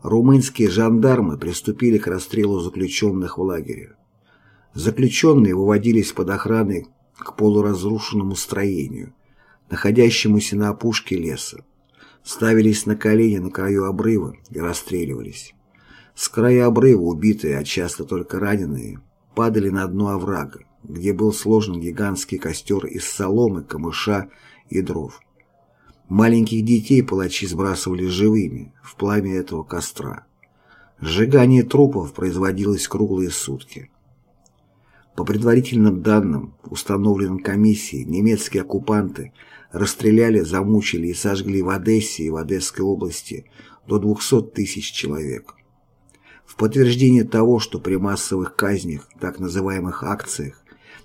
румынские жандармы приступили к расстрелу заключенных в лагере. Заключенные выводились под охраной к полуразрушенному строению, находящемуся на опушке леса, ставились на колени на краю обрыва и расстреливались. С края обрыва убитые, а часто только раненые, падали на дно оврага, где был сложен гигантский костер из соломы, камыша и дров. Маленьких детей палачи сбрасывали живыми в пламя этого костра. Сжигание трупов производилось круглые сутки. По предварительным данным, установленным комиссией, немецкие оккупанты расстреляли, замучили и сожгли в Одессе и в Одесской области до 200 тысяч человек. В подтверждение того, что при массовых казнях, так называемых акциях,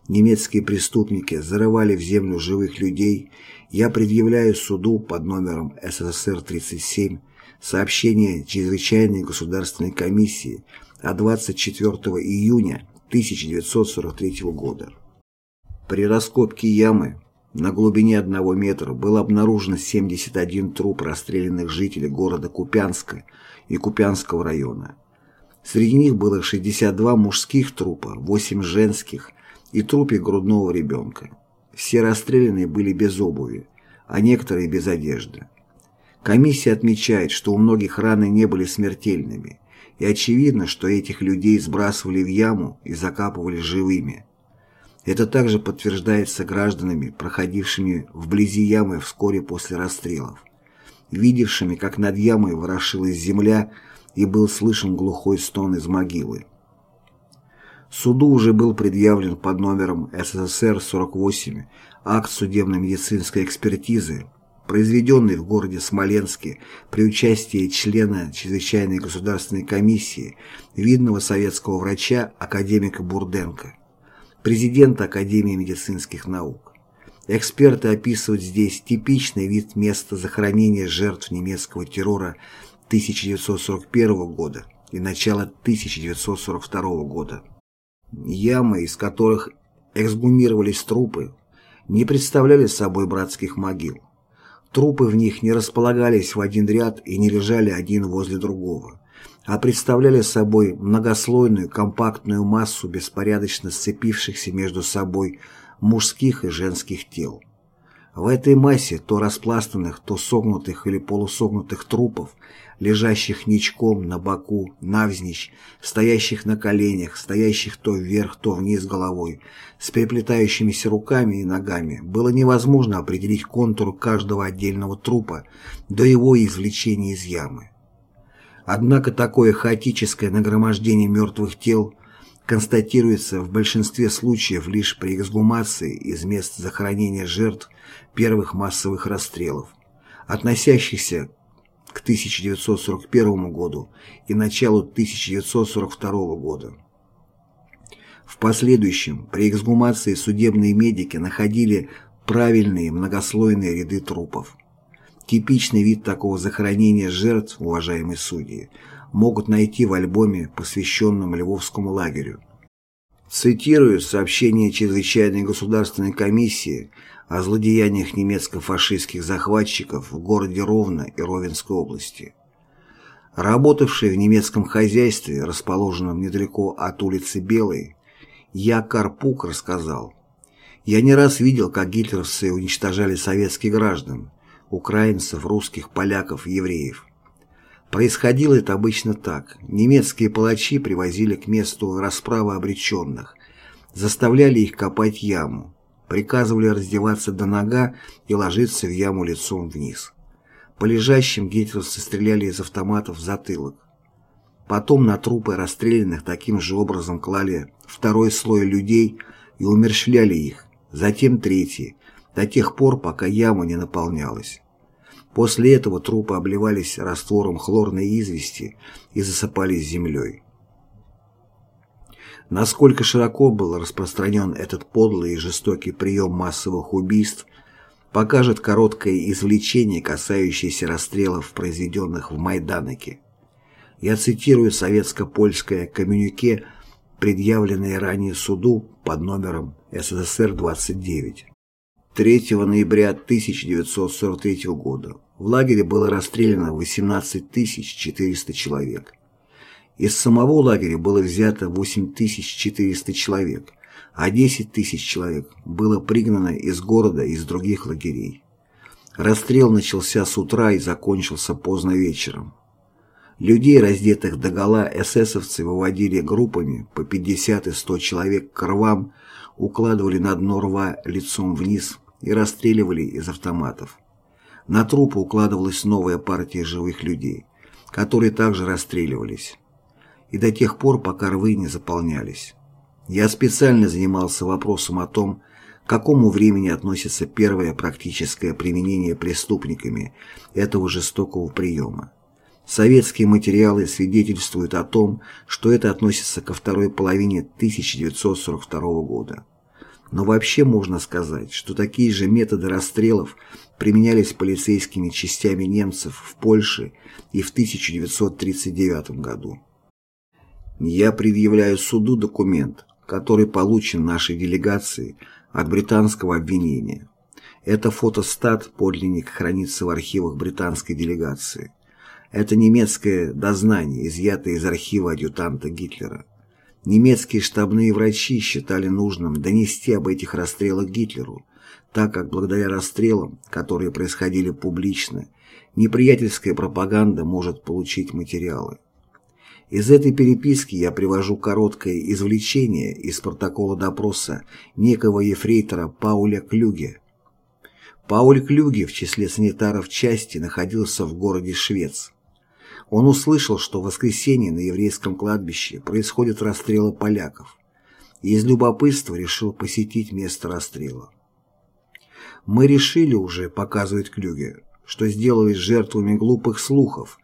немецкие преступники зарывали в землю живых людей я предъявляю суду под номером СССР-37 сообщение Чрезвычайной государственной комиссии от 24 июня 1943 года. При раскопке ямы на глубине одного метра было обнаружено 71 труп расстрелянных жителей города Купянска и Купянского района. Среди них было 62 мужских трупа, 8 женских и трупик грудного ребенка. Все расстрелянные были без обуви, а некоторые без одежды. Комиссия отмечает, что у многих раны не были смертельными, и очевидно, что этих людей сбрасывали в яму и закапывали живыми. Это также подтверждается гражданами, проходившими вблизи ямы вскоре после расстрелов, видевшими, как над ямой ворошилась земля и был слышен глухой стон из могилы. Суду уже был предъявлен под номером СССР-48 акт судебно-медицинской экспертизы, произведенный в городе Смоленске при участии члена Чрезвычайной государственной комиссии, видного советского врача академика Бурденко, президента Академии медицинских наук. Эксперты описывают здесь типичный вид места захоронения жертв немецкого террора 1941 года и начала 1942 года. Ямы, из которых эксгумировались трупы, не представляли собой братских могил. Трупы в них не располагались в один ряд и не лежали один возле другого, а представляли собой многослойную компактную массу беспорядочно сцепившихся между собой мужских и женских тел. В этой массе то распластанных, то согнутых или полусогнутых трупов, лежащих ничком на боку, навзничь, стоящих на коленях, стоящих то вверх, то вниз головой, с переплетающимися руками и ногами, было невозможно определить контур каждого отдельного трупа до его извлечения из ямы. Однако такое хаотическое нагромождение мертвых тел констатируется в большинстве случаев лишь при эксгумации из мест захоронения жертв первых массовых расстрелов, относящихся к 1941 году и началу 1942 года. В последующем при эксгумации судебные медики находили правильные многослойные ряды трупов. Типичный вид такого захоронения жертв, уважаемые судьи, могут найти в альбоме, посвященном Львовскому лагерю. Цитирую сообщение Чрезвычайной государственной комиссии о злодеяниях немецко-фашистских захватчиков в городе Ровно и Ровенской области. Работавший в немецком хозяйстве, расположенном недалеко от улицы Белой, Я Карпук рассказал, «Я не раз видел, как гитлеровцы уничтожали советских граждан, украинцев, русских, поляков, евреев. Происходило это обычно так. Немецкие палачи привозили к месту расправы обреченных, заставляли их копать яму, приказывали раздеваться до нога и ложиться в яму лицом вниз. По лежащим гитлеровцы стреляли из автоматов в затылок. Потом на трупы расстрелянных таким же образом клали второй слой людей и умерщвляли их, затем третий, до тех пор, пока яма не наполнялась. После этого трупы обливались раствором хлорной извести и засыпались землей. Насколько широко был распространен этот подлый и жестокий прием массовых убийств, покажет короткое извлечение, касающееся расстрелов, произведенных в Майданоке. Я цитирую советско-польское коммюнике, предъявленное ранее суду под номером СССР-29. 3 ноября 1943 года в лагере было расстреляно 18 400 человек. Из самого лагеря было взято 8 400 человек, а 10 тысяч человек было пригнано из города и из других лагерей. Расстрел начался с утра и закончился поздно вечером. Людей, раздетых догола, эсэсовцы выводили группами по 50 и 100 человек к рвам, укладывали на дно рва лицом вниз и расстреливали из автоматов. На трупы укладывалась новая партия живых людей, которые также расстреливались. И до тех пор, пока рвы не заполнялись. Я специально занимался вопросом о том, к какому времени относится первое практическое применение преступниками этого жестокого приема. Советские материалы свидетельствуют о том, что это относится ко второй половине 1942 года. Но вообще можно сказать, что такие же методы расстрелов применялись полицейскими частями немцев в Польше и в 1939 году. Я предъявляю суду документ, который получен нашей делегацией от британского обвинения. Это фотостат, подлинник хранится в архивах британской делегации. Это немецкое дознание, изъятое из архива адъютанта Гитлера. Немецкие штабные врачи считали нужным донести об этих расстрелах Гитлеру, так как благодаря расстрелам, которые происходили публично, неприятельская пропаганда может получить материалы. Из этой переписки я привожу короткое извлечение из протокола допроса некого ефрейтора Пауля Клюге. Пауль Клюге в числе санитаров части находился в городе Швец. Он услышал, что в воскресенье на еврейском кладбище происходят расстрелы поляков, и из любопытства решил посетить место расстрела. Мы решили уже, показывает Клюге, что сделались жертвами глупых слухов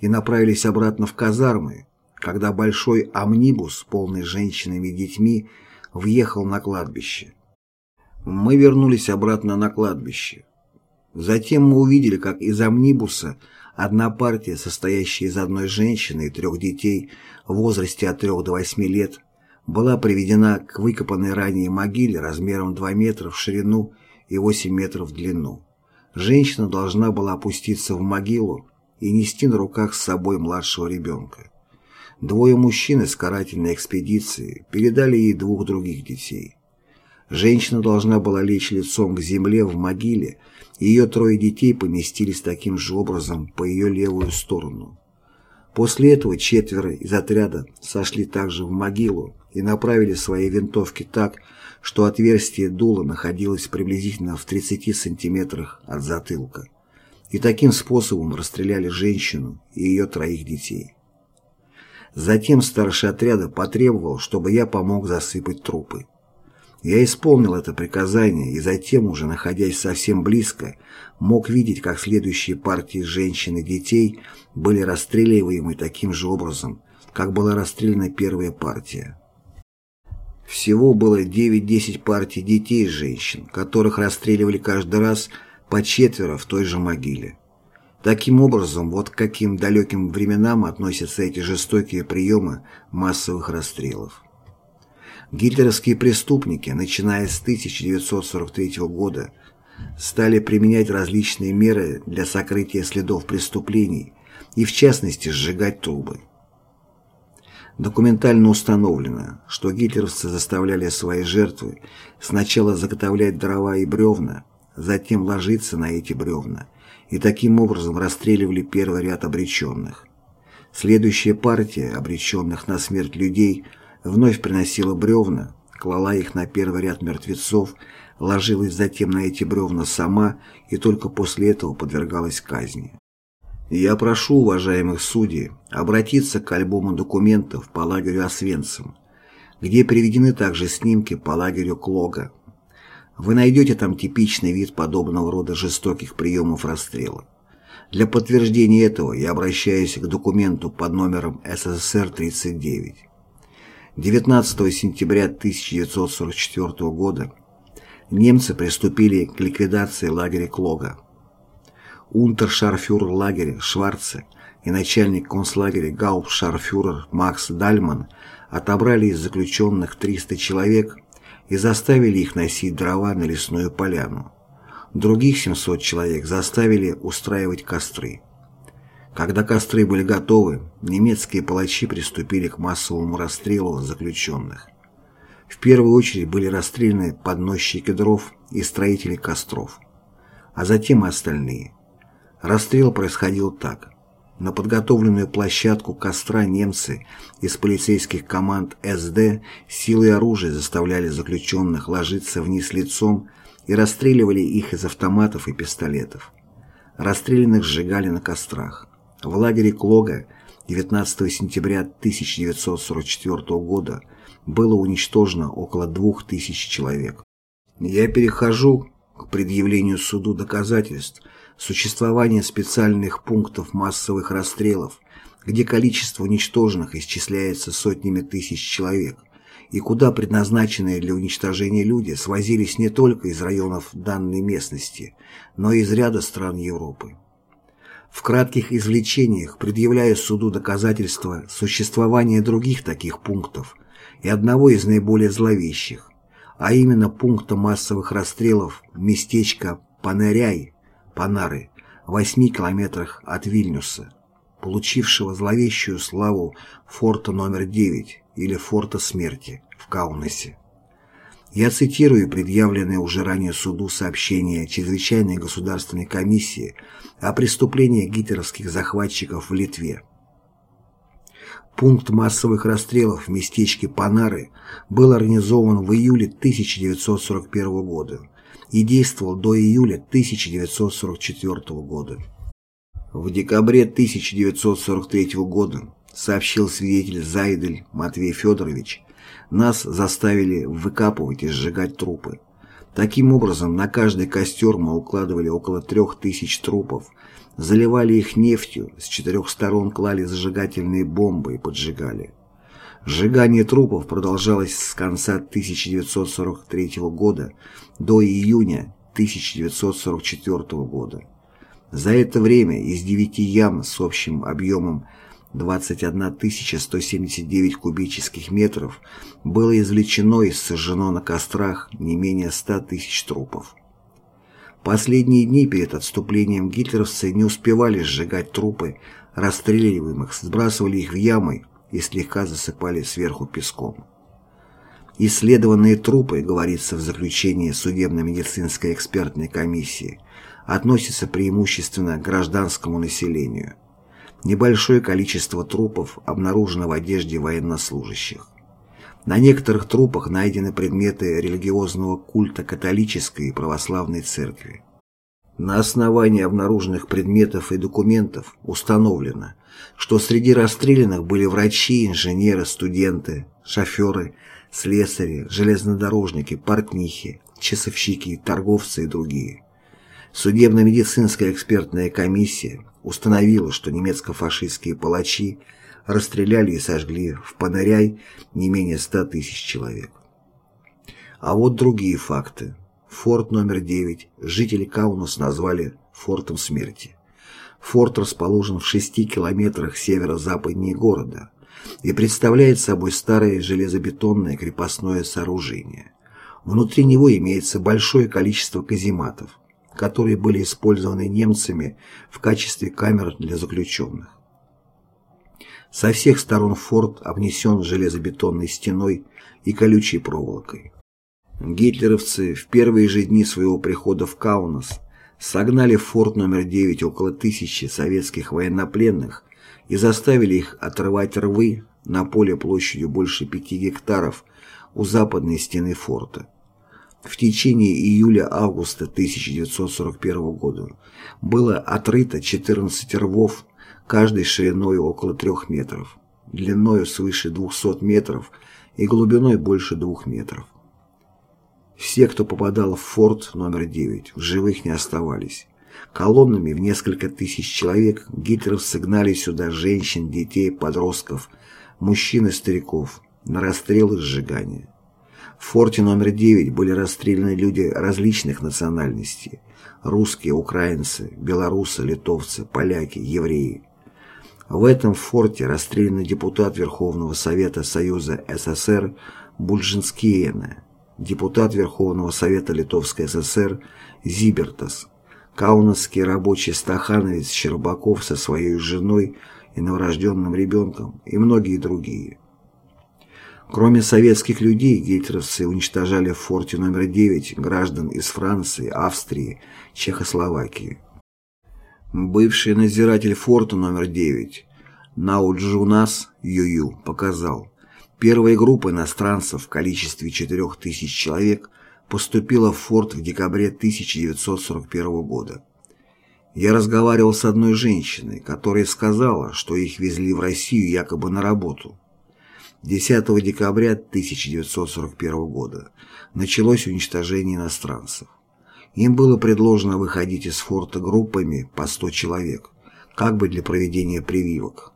и направились обратно в казармы, когда большой амнибус, полный женщинами и детьми, въехал на кладбище. Мы вернулись обратно на кладбище. Затем мы увидели, как из амнибуса Одна партия, состоящая из одной женщины и трех детей в возрасте от 3 до 8 лет, была приведена к выкопанной ранее могиле размером 2 метра в ширину и 8 метров в длину. Женщина должна была опуститься в могилу и нести на руках с собой младшего ребенка. Двое мужчин из карательной экспедиции передали ей двух других детей. Женщина должна была лечь лицом к земле в могиле, ее трое детей поместились таким же образом по ее левую сторону. После этого четверо из отряда сошли также в могилу и направили свои винтовки так, что отверстие дула находилось приблизительно в 30 сантиметрах от затылка. И таким способом расстреляли женщину и ее троих детей. Затем старший отряда потребовал, чтобы я помог засыпать трупы. Я исполнил это приказание и затем, уже находясь совсем близко, мог видеть, как следующие партии женщин и детей были расстреливаемы таким же образом, как была расстреляна первая партия. Всего было 9-10 партий детей и женщин, которых расстреливали каждый раз по четверо в той же могиле. Таким образом, вот к каким далеким временам относятся эти жестокие приемы массовых расстрелов. Гитлеровские преступники, начиная с 1943 года, стали применять различные меры для сокрытия следов преступлений и, в частности, сжигать трубы. Документально установлено, что гитлеровцы заставляли свои жертвы сначала заготовлять дрова и бревна, затем ложиться на эти бревна, и таким образом расстреливали первый ряд обреченных. Следующая партия обреченных на смерть людей – вновь приносила бревна, клала их на первый ряд мертвецов, ложилась затем на эти бревна сама и только после этого подвергалась казни. Я прошу уважаемых судей обратиться к альбому документов по лагерю Освенцим, где приведены также снимки по лагерю Клога. Вы найдете там типичный вид подобного рода жестоких приемов расстрела. Для подтверждения этого я обращаюсь к документу под номером СССР-39. 19 сентября 1944 года немцы приступили к ликвидации лагеря Клога. Унтершарфюрер лагеря Шварце и начальник концлагеря гауптшарфюрер Макс Дальман отобрали из заключенных 300 человек и заставили их носить дрова на лесную поляну. Других 700 человек заставили устраивать костры. Когда костры были готовы, немецкие палачи приступили к массовому расстрелу заключенных. В первую очередь были расстреляны подносчики дров и строители костров, а затем и остальные. Расстрел происходил так. На подготовленную площадку костра немцы из полицейских команд СД силой оружия заставляли заключенных ложиться вниз лицом и расстреливали их из автоматов и пистолетов. Расстрелянных сжигали на кострах. В лагере Клога 19 сентября 1944 года было уничтожено около 2000 человек. Я перехожу к предъявлению суду доказательств существования специальных пунктов массовых расстрелов, где количество уничтоженных исчисляется сотнями тысяч человек, и куда предназначенные для уничтожения люди свозились не только из районов данной местности, но и из ряда стран Европы. В кратких извлечениях предъявляю суду доказательства существования других таких пунктов и одного из наиболее зловещих, а именно пункта массовых расстрелов местечка Панеряй, Панары, в 8 километрах от Вильнюса, получившего зловещую славу форта номер 9 или форта смерти в Каунасе. Я цитирую предъявленное уже ранее суду сообщение Чрезвычайной государственной комиссии о преступлениях гитлеровских захватчиков в Литве. Пункт массовых расстрелов в местечке Панары был организован в июле 1941 года и действовал до июля 1944 года. В декабре 1943 года, сообщил свидетель Зайдель Матвей Федорович, нас заставили выкапывать и сжигать трупы. Таким образом, на каждый костер мы укладывали около трех тысяч трупов, заливали их нефтью, с четырех сторон клали зажигательные бомбы и поджигали. Сжигание трупов продолжалось с конца 1943 года до июня 1944 года. За это время из девяти ям с общим объемом 21 179 кубических метров было извлечено и сожжено на кострах не менее 100 тысяч трупов. Последние дни перед отступлением гитлеровцы не успевали сжигать трупы расстреливаемых, сбрасывали их в ямы и слегка засыпали сверху песком. Исследованные трупы, говорится в заключении судебно-медицинской экспертной комиссии, относятся преимущественно к гражданскому населению. Небольшое количество трупов обнаружено в одежде военнослужащих. На некоторых трупах найдены предметы религиозного культа католической и православной церкви. На основании обнаруженных предметов и документов установлено, что среди расстрелянных были врачи, инженеры, студенты, шоферы, слесари, железнодорожники, портнихи, часовщики, торговцы и другие. Судебно-медицинская экспертная комиссия установила, что немецко-фашистские палачи расстреляли и сожгли в Панаряй не менее 100 тысяч человек. А вот другие факты. Форт номер 9 жители Каунас назвали «фортом смерти». Форт расположен в 6 километрах северо-западнее города и представляет собой старое железобетонное крепостное сооружение. Внутри него имеется большое количество казематов, которые были использованы немцами в качестве камер для заключенных. Со всех сторон форт обнесен железобетонной стеной и колючей проволокой. Гитлеровцы в первые же дни своего прихода в Каунас согнали в форт номер 9 около тысячи советских военнопленных и заставили их отрывать рвы на поле площадью больше пяти гектаров у западной стены форта. В течение июля-августа 1941 года было отрыто 14 рвов, каждой шириной около 3 метров, длиною свыше 200 метров и глубиной больше 2 метров. Все, кто попадал в форт номер 9, в живых не оставались. Колоннами в несколько тысяч человек гитлеровцы гнали сюда женщин, детей, подростков, мужчин и стариков на расстрел и сжигание. В форте номер 9 были расстреляны люди различных национальностей – русские, украинцы, белорусы, литовцы, поляки, евреи. В этом форте расстрелян депутат Верховного Совета Союза СССР Бульжинскиена, депутат Верховного Совета Литовской ССР Зибертас, каунасский рабочий Стахановец Щербаков со своей женой и новорожденным ребенком и многие другие. Кроме советских людей, гитлеровцы уничтожали в форте номер 9 граждан из Франции, Австрии, Чехословакии. Бывший надзиратель форта номер 9 Науджунас Юю показал, Первая группа иностранцев в количестве 4000 человек поступила в форт в декабре 1941 года. Я разговаривал с одной женщиной, которая сказала, что их везли в Россию якобы на работу. 10 декабря 1941 года началось уничтожение иностранцев. Им было предложено выходить из форта группами по 100 человек, как бы для проведения прививок.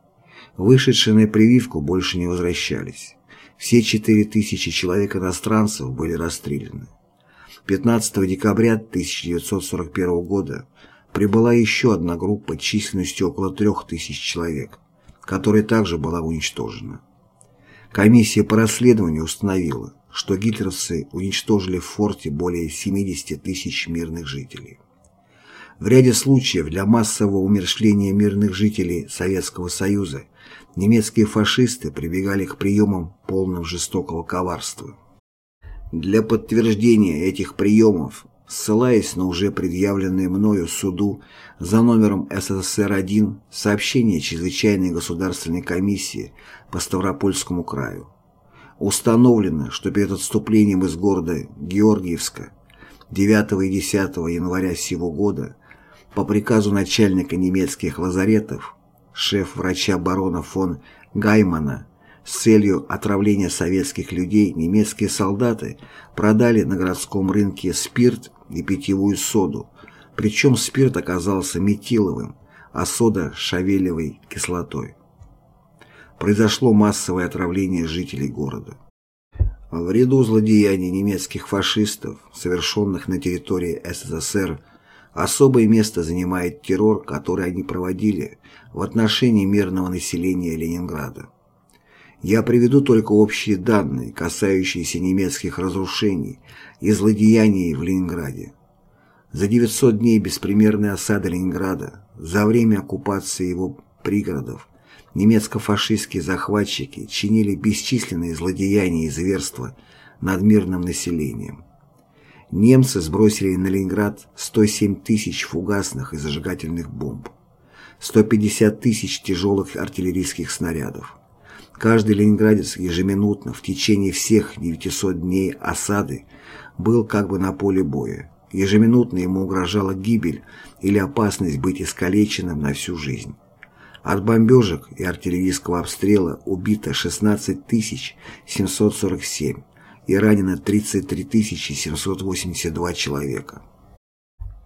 Вышедшие на прививку больше не возвращались. Все 4000 человек иностранцев были расстреляны. 15 декабря 1941 года прибыла еще одна группа численностью около 3000 человек, которая также была уничтожена. Комиссия по расследованию установила, что гитлеровцы уничтожили в форте более 70 тысяч мирных жителей. В ряде случаев для массового умершления мирных жителей Советского Союза немецкие фашисты прибегали к приемам полным жестокого коварства. Для подтверждения этих приемов, ссылаясь на уже предъявленное мною суду за номером СССР-1 сообщение Чрезвычайной государственной комиссии по Ставропольскому краю, установлено, что перед отступлением из города Георгиевска 9 и 10 января сего года по приказу начальника немецких лазаретов, шеф-врача барона фон Гаймана, с целью отравления советских людей немецкие солдаты продали на городском рынке спирт и питьевую соду, причем спирт оказался метиловым, а сода – шавелевой кислотой. Произошло массовое отравление жителей города. В ряду злодеяний немецких фашистов, совершенных на территории СССР Особое место занимает террор, который они проводили в отношении мирного населения Ленинграда. Я приведу только общие данные, касающиеся немецких разрушений и злодеяний в Ленинграде. За 900 дней беспримерной осады Ленинграда, за время оккупации его пригородов, немецко-фашистские захватчики чинили бесчисленные злодеяния и зверства над мирным населением. Немцы сбросили на Ленинград 107 тысяч фугасных и зажигательных бомб, 150 тысяч тяжелых артиллерийских снарядов. Каждый ленинградец ежеминутно в течение всех 900 дней осады был как бы на поле боя. Ежеминутно ему угрожала гибель или опасность быть искалеченным на всю жизнь. От бомбежек и артиллерийского обстрела убито 16 747 и ранено 33 782 человека.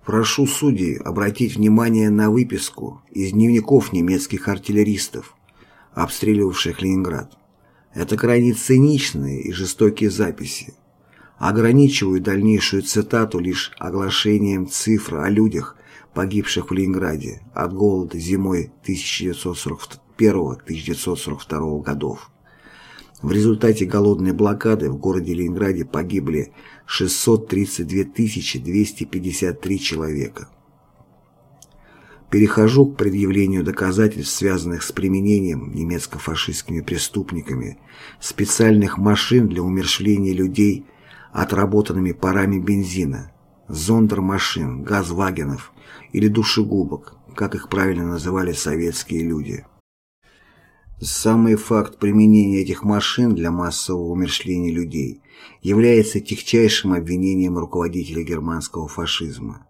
Прошу судей обратить внимание на выписку из дневников немецких артиллеристов, обстреливавших Ленинград. Это крайне циничные и жестокие записи. Ограничиваю дальнейшую цитату лишь оглашением цифр о людях, погибших в Ленинграде от голода зимой 1941-1942 годов. В результате голодной блокады в городе Ленинграде погибли 632 253 человека. Перехожу к предъявлению доказательств, связанных с применением немецко-фашистскими преступниками специальных машин для умершвления людей отработанными парами бензина, зондермашин, газвагенов или душегубок, как их правильно называли советские люди. Самый факт применения этих машин для массового умершления людей является тягчайшим обвинением руководителя германского фашизма.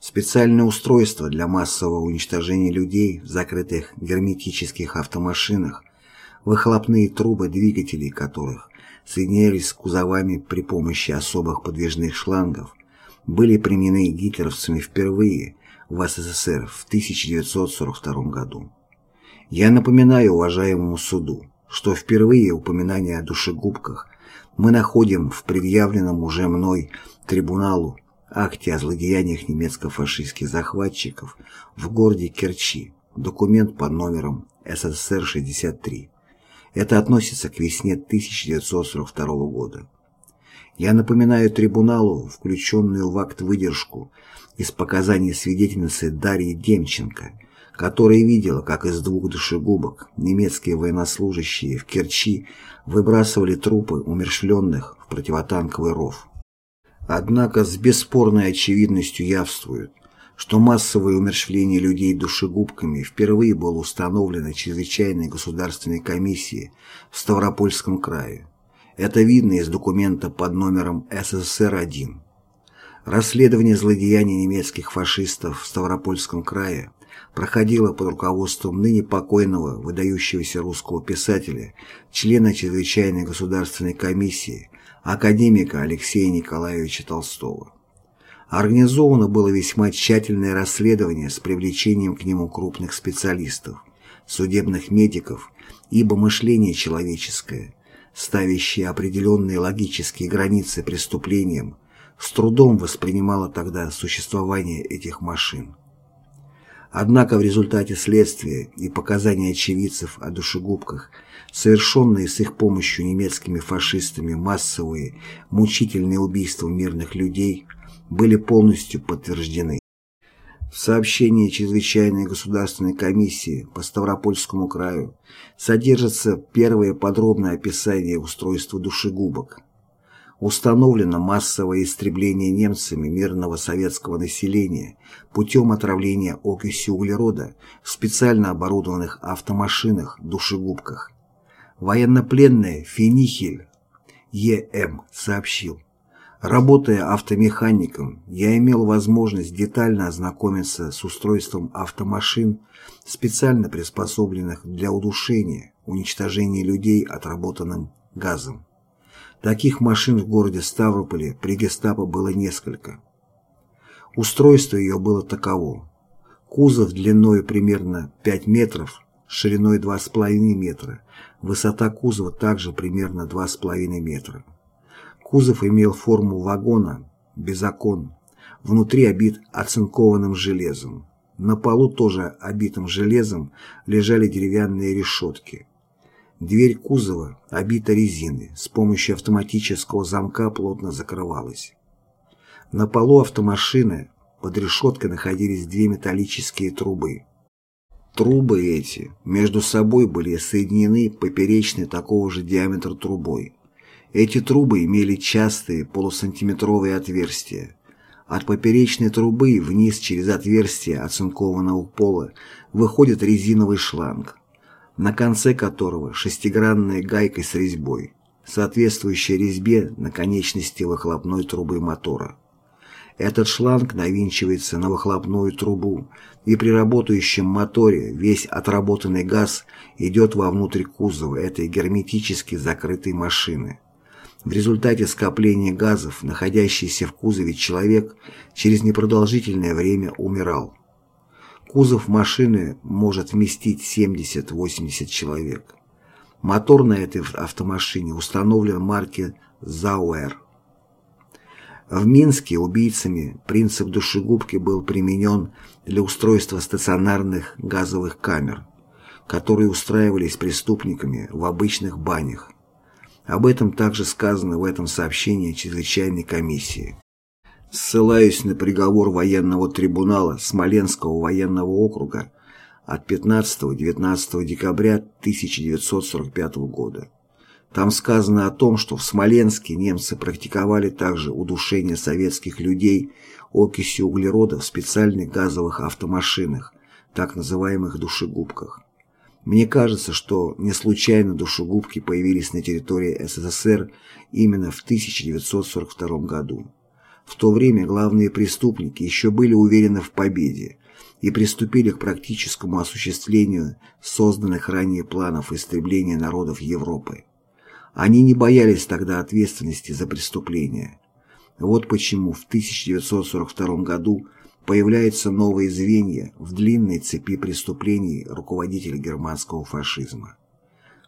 Специальное устройство для массового уничтожения людей в закрытых герметических автомашинах, выхлопные трубы двигателей которых соединялись с кузовами при помощи особых подвижных шлангов, были применены гитлеровцами впервые в СССР в 1942 году. Я напоминаю уважаемому суду, что впервые упоминание о душегубках мы находим в предъявленном уже мной трибуналу акте о злодеяниях немецко-фашистских захватчиков в городе Керчи, документ под номером СССР-63. Это относится к весне 1942 года. Я напоминаю трибуналу, включенную в акт выдержку из показаний свидетельницы Дарьи Демченко, которая видела, как из двух душегубок немецкие военнослужащие в Керчи выбрасывали трупы умершленных в противотанковый ров. Однако с бесспорной очевидностью явствует, что массовое умерщвление людей душегубками впервые было установлено чрезвычайной государственной комиссией в Ставропольском крае. Это видно из документа под номером СССР-1. Расследование злодеяний немецких фашистов в Ставропольском крае проходило под руководством ныне покойного выдающегося русского писателя, члена чрезвычайной государственной комиссии, академика Алексея Николаевича Толстого. Организовано было весьма тщательное расследование с привлечением к нему крупных специалистов, судебных медиков, ибо мышление человеческое, ставящее определенные логические границы преступлениям, с трудом воспринимало тогда существование этих машин. Однако в результате следствия и показаний очевидцев о душегубках, совершенные с их помощью немецкими фашистами массовые мучительные убийства мирных людей – были полностью подтверждены. В сообщении Чрезвычайной государственной комиссии по Ставропольскому краю содержится первое подробное описание устройства душегубок. Установлено массовое истребление немцами мирного советского населения путем отравления окисью углерода в специально оборудованных автомашинах, душегубках. Военнопленный Финихель Е.М. сообщил, Работая автомехаником, я имел возможность детально ознакомиться с устройством автомашин, специально приспособленных для удушения, уничтожения людей отработанным газом. Таких машин в городе Ставрополе при гестапо было несколько. Устройство ее было таково. Кузов длиной примерно 5 метров, шириной 2,5 метра, высота кузова также примерно 2,5 метра. Кузов имел форму вагона, без окон. внутри обит оцинкованным железом. На полу, тоже обитым железом, лежали деревянные решетки. Дверь кузова, обита резиной, с помощью автоматического замка плотно закрывалась. На полу автомашины под решеткой находились две металлические трубы. Трубы эти между собой были соединены поперечной такого же диаметра трубой. Эти трубы имели частые полусантиметровые отверстия. От поперечной трубы вниз через отверстие оцинкованного пола выходит резиновый шланг, на конце которого шестигранная гайка с резьбой, соответствующая резьбе на конечности выхлопной трубы мотора. Этот шланг навинчивается на выхлопную трубу, и при работающем моторе весь отработанный газ идет вовнутрь кузова этой герметически закрытой машины. В результате скопления газов, находящийся в кузове человек через непродолжительное время умирал. Кузов машины может вместить 70-80 человек. Мотор на этой автомашине установлен марки «Зауэр». В Минске убийцами принцип душегубки был применен для устройства стационарных газовых камер, которые устраивались преступниками в обычных банях. Об этом также сказано в этом сообщении чрезвычайной комиссии. Ссылаюсь на приговор военного трибунала Смоленского военного округа от 15-19 декабря 1945 года. Там сказано о том, что в Смоленске немцы практиковали также удушение советских людей окисью углерода в специальных газовых автомашинах, так называемых душегубках. Мне кажется, что не случайно душегубки появились на территории СССР именно в 1942 году. В то время главные преступники еще были уверены в победе и приступили к практическому осуществлению созданных ранее планов истребления народов Европы. Они не боялись тогда ответственности за преступления. Вот почему в 1942 году появляются новые звенья в длинной цепи преступлений руководителей германского фашизма.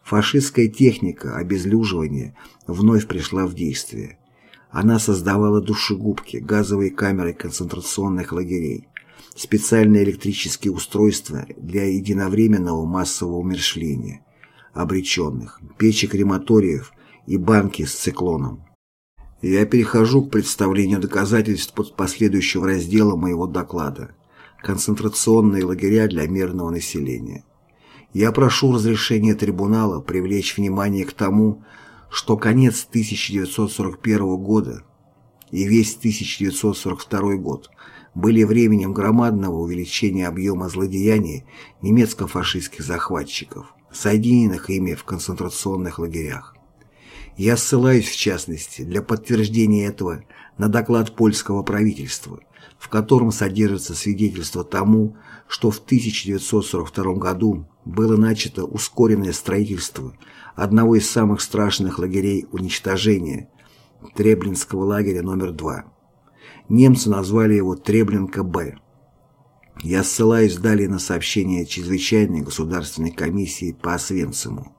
Фашистская техника обезлюживания вновь пришла в действие. Она создавала душегубки, газовые камеры концентрационных лагерей, специальные электрические устройства для единовременного массового умершления, обреченных, печи крематориев и банки с циклоном. Я перехожу к представлению доказательств под последующего раздела моего доклада «Концентрационные лагеря для мирного населения». Я прошу разрешения трибунала привлечь внимание к тому, что конец 1941 года и весь 1942 год были временем громадного увеличения объема злодеяний немецко-фашистских захватчиков соединенных ими в концентрационных лагерях. Я ссылаюсь, в частности, для подтверждения этого на доклад польского правительства, в котором содержится свидетельство тому, что в 1942 году было начато ускоренное строительство одного из самых страшных лагерей уничтожения – Треблинского лагеря номер 2. Немцы назвали его Треблинка-Б. Я ссылаюсь далее на сообщение Чрезвычайной государственной комиссии по Освенциму.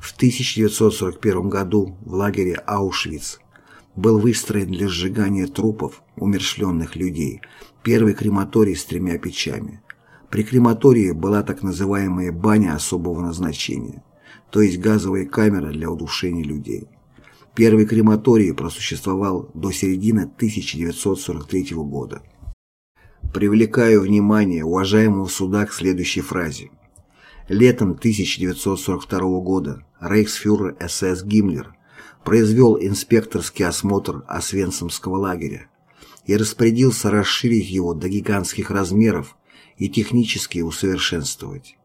В 1941 году в лагере Аушвиц был выстроен для сжигания трупов умершленных людей первый крематорий с тремя печами. При крематории была так называемая баня особого назначения, то есть газовая камера для удушения людей. Первый крематорий просуществовал до середины 1943 года. Привлекаю внимание уважаемого суда к следующей фразе. Летом 1942 года рейхсфюрер СС Гиммлер произвел инспекторский осмотр Освенцимского лагеря и распорядился расширить его до гигантских размеров и технически усовершенствовать.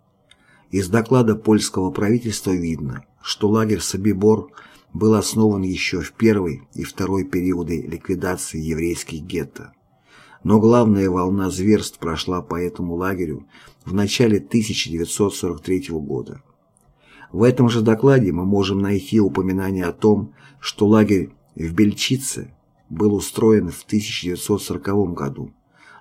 Из доклада польского правительства видно, что лагерь Собибор был основан еще в первый и второй периоды ликвидации еврейских гетто но главная волна зверств прошла по этому лагерю в начале 1943 года. В этом же докладе мы можем найти упоминание о том, что лагерь в Бельчице был устроен в 1940 году,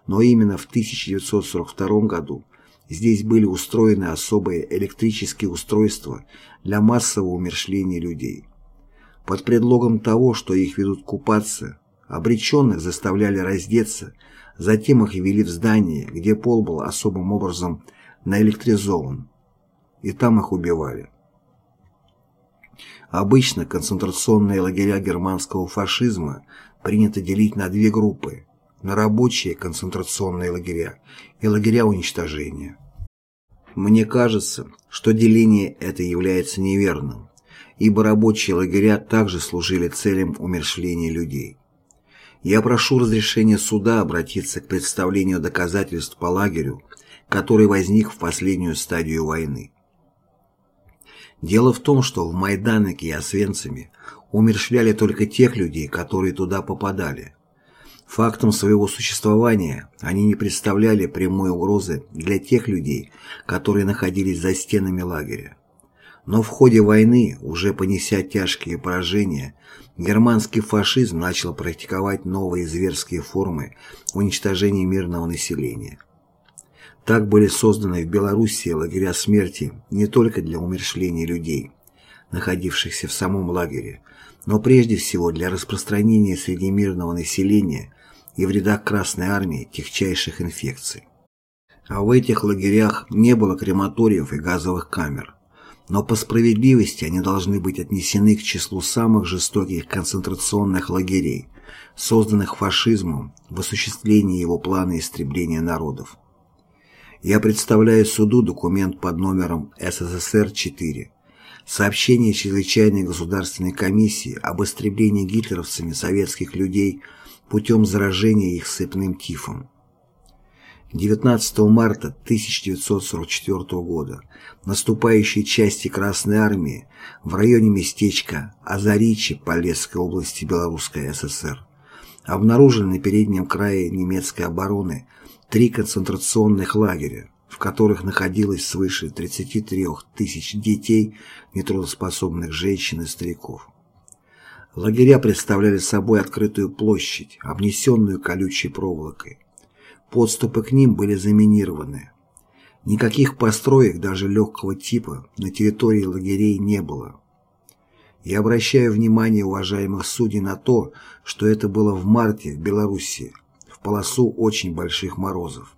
но именно в 1942 году здесь были устроены особые электрические устройства для массового умершления людей. Под предлогом того, что их ведут купаться, обреченных заставляли раздеться, затем их вели в здание, где пол был особым образом наэлектризован, и там их убивали. Обычно концентрационные лагеря германского фашизма принято делить на две группы – на рабочие концентрационные лагеря и лагеря уничтожения. Мне кажется, что деление это является неверным, ибо рабочие лагеря также служили целям умершления людей. Я прошу разрешения суда обратиться к представлению доказательств по лагерю, который возник в последнюю стадию войны. Дело в том, что в Майдановке и Освенциме умершляли только тех людей, которые туда попадали. Фактом своего существования они не представляли прямой угрозы для тех людей, которые находились за стенами лагеря. Но в ходе войны, уже понеся тяжкие поражения, германский фашизм начал практиковать новые зверские формы уничтожения мирного населения. Так были созданы в Белоруссии лагеря смерти не только для умершления людей, находившихся в самом лагере, но прежде всего для распространения среди мирного населения и в рядах Красной Армии тягчайших инфекций. А в этих лагерях не было крематориев и газовых камер. Но по справедливости они должны быть отнесены к числу самых жестоких концентрационных лагерей, созданных фашизмом в осуществлении его плана истребления народов. Я представляю суду документ под номером СССР-4 Сообщение Чрезвычайной государственной комиссии об истреблении гитлеровцами советских людей – путем заражения их сыпным тифом. 19 марта 1944 года наступающие части Красной Армии в районе местечка Азаричи Полесской области Белорусской ССР обнаружили на переднем крае немецкой обороны три концентрационных лагеря, в которых находилось свыше 33 тысяч детей, нетрудоспособных женщин и стариков. Лагеря представляли собой открытую площадь, обнесенную колючей проволокой. Подступы к ним были заминированы. Никаких построек, даже легкого типа, на территории лагерей не было. Я обращаю внимание уважаемых судей на то, что это было в марте в Белоруссии, в полосу очень больших морозов.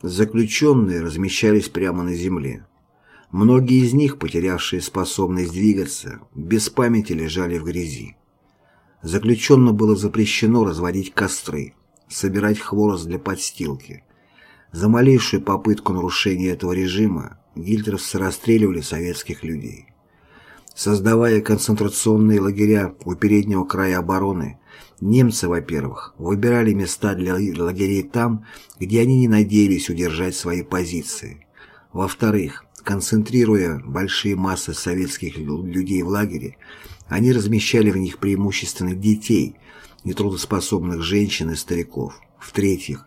Заключенные размещались прямо на земле. Многие из них, потерявшие способность двигаться, без памяти лежали в грязи. Заключенным было запрещено разводить костры, собирать хворост для подстилки. За малейшую попытку нарушения этого режима гильдеровцы расстреливали советских людей. Создавая концентрационные лагеря у переднего края обороны, немцы, во-первых, выбирали места для лагерей там, где они не надеялись удержать свои позиции. Во-вторых, Концентрируя большие массы советских людей в лагере, они размещали в них преимущественно детей, нетрудоспособных женщин и стариков. В-третьих,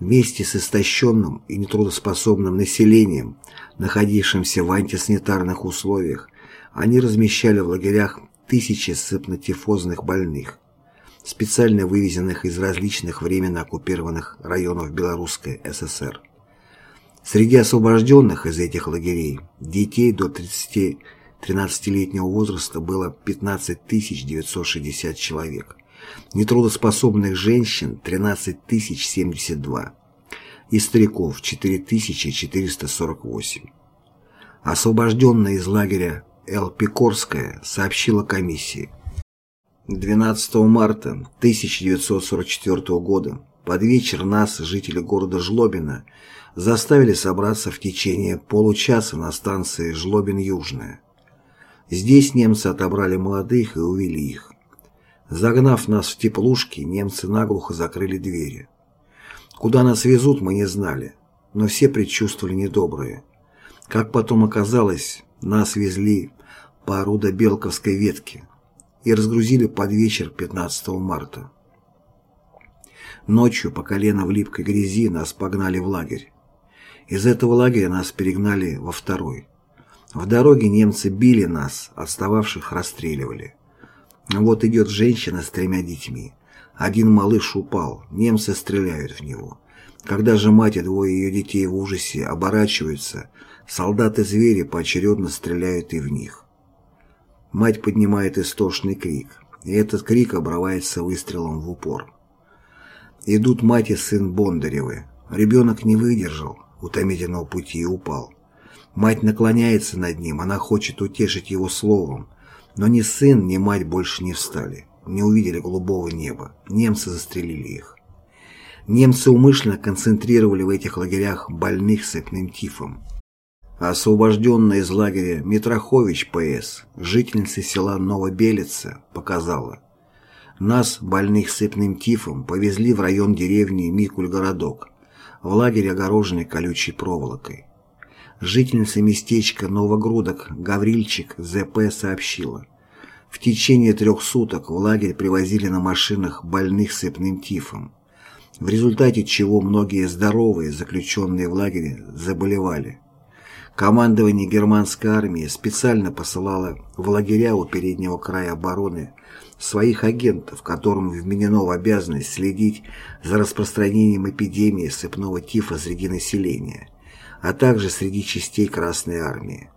вместе с истощенным и нетрудоспособным населением, находившимся в антисанитарных условиях, они размещали в лагерях тысячи сыпнотифозных больных, специально вывезенных из различных временно оккупированных районов Белорусской ССР. Среди освобожденных из этих лагерей детей до 30-13-летнего возраста было 15 960 человек, нетрудоспособных женщин 13 072 и стариков 4448. Освобожденная из лагеря Эл Пикорская сообщила комиссии. 12 марта 1944 года под вечер нас, жители города Жлобина, заставили собраться в течение получаса на станции Жлобин-Южная. Здесь немцы отобрали молодых и увели их. Загнав нас в теплушки, немцы наглухо закрыли двери. Куда нас везут, мы не знали, но все предчувствовали недоброе. Как потом оказалось, нас везли по Рудо-Белковской ветке и разгрузили под вечер 15 марта. Ночью по колено в липкой грязи нас погнали в лагерь. Из этого лагеря нас перегнали во второй. В дороге немцы били нас, отстававших расстреливали. Вот идет женщина с тремя детьми. Один малыш упал, немцы стреляют в него. Когда же мать и двое ее детей в ужасе оборачиваются, солдаты-звери поочередно стреляют и в них. Мать поднимает истошный крик. и этот крик обрывается выстрелом в упор. Идут мать и сын Бондаревы. Ребенок не выдержал утомительного пути и упал. Мать наклоняется над ним, она хочет утешить его словом, но ни сын, ни мать больше не встали, не увидели голубого неба, немцы застрелили их. Немцы умышленно концентрировали в этих лагерях больных сыпным тифом. Освобожденная из лагеря Митрохович П.С., жительница села Новобелица, показала. Нас, больных сыпным тифом, повезли в район деревни Микуль-городок, в лагерь, огороженный колючей проволокой. Жительница местечка Новогрудок Гаврильчик ЗП сообщила. В течение трех суток в лагерь привозили на машинах больных сыпным тифом, в результате чего многие здоровые, заключенные в лагере, заболевали. Командование германской армии специально посылало в лагеря у переднего края обороны своих агентов, которым вменено в обязанность следить за распространением эпидемии сыпного тифа среди населения, а также среди частей Красной армии.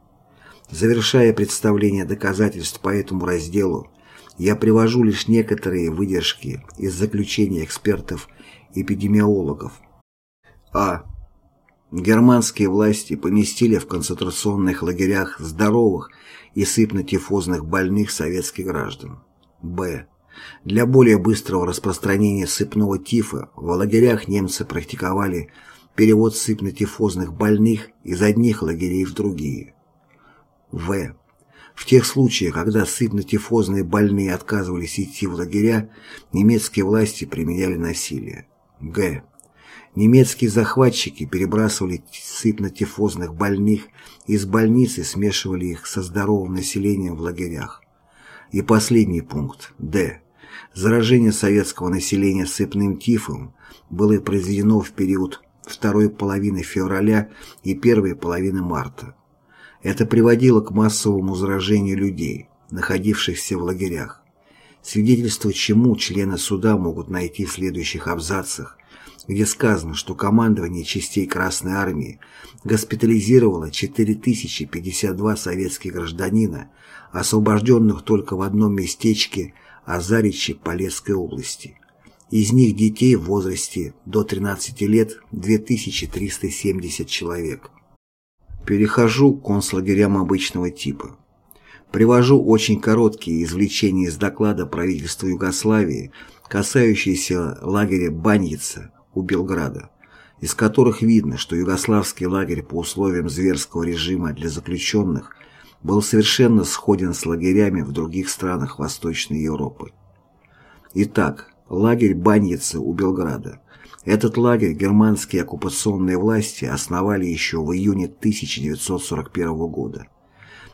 Завершая представление доказательств по этому разделу, я привожу лишь некоторые выдержки из заключения экспертов-эпидемиологов. А. Германские власти поместили в концентрационных лагерях здоровых и сыпно-тифозных больных советских граждан. Б. Для более быстрого распространения сыпного тифа в лагерях немцы практиковали перевод сыпно-тифозных больных из одних лагерей в другие. В. В тех случаях, когда сыпно-тифозные больные отказывались идти в лагеря, немецкие власти применяли насилие. Г. Немецкие захватчики перебрасывали сыпно-тифозных больных из больниц и смешивали их со здоровым населением в лагерях. И последний пункт. Д. Заражение советского населения сыпным тифом было произведено в период второй половины февраля и первой половины марта. Это приводило к массовому заражению людей, находившихся в лагерях. Свидетельство чему члены суда могут найти в следующих абзацах где сказано, что командование частей Красной Армии госпитализировало 4052 советских гражданина, освобожденных только в одном местечке Азаричи Полесской области. Из них детей в возрасте до 13 лет 2370 человек. Перехожу к концлагерям обычного типа. Привожу очень короткие извлечения из доклада правительства Югославии, касающиеся лагеря Баньица, у Белграда, из которых видно, что югославский лагерь по условиям зверского режима для заключенных был совершенно сходен с лагерями в других странах Восточной Европы. Итак, лагерь Баньица у Белграда. Этот лагерь германские оккупационные власти основали еще в июне 1941 года.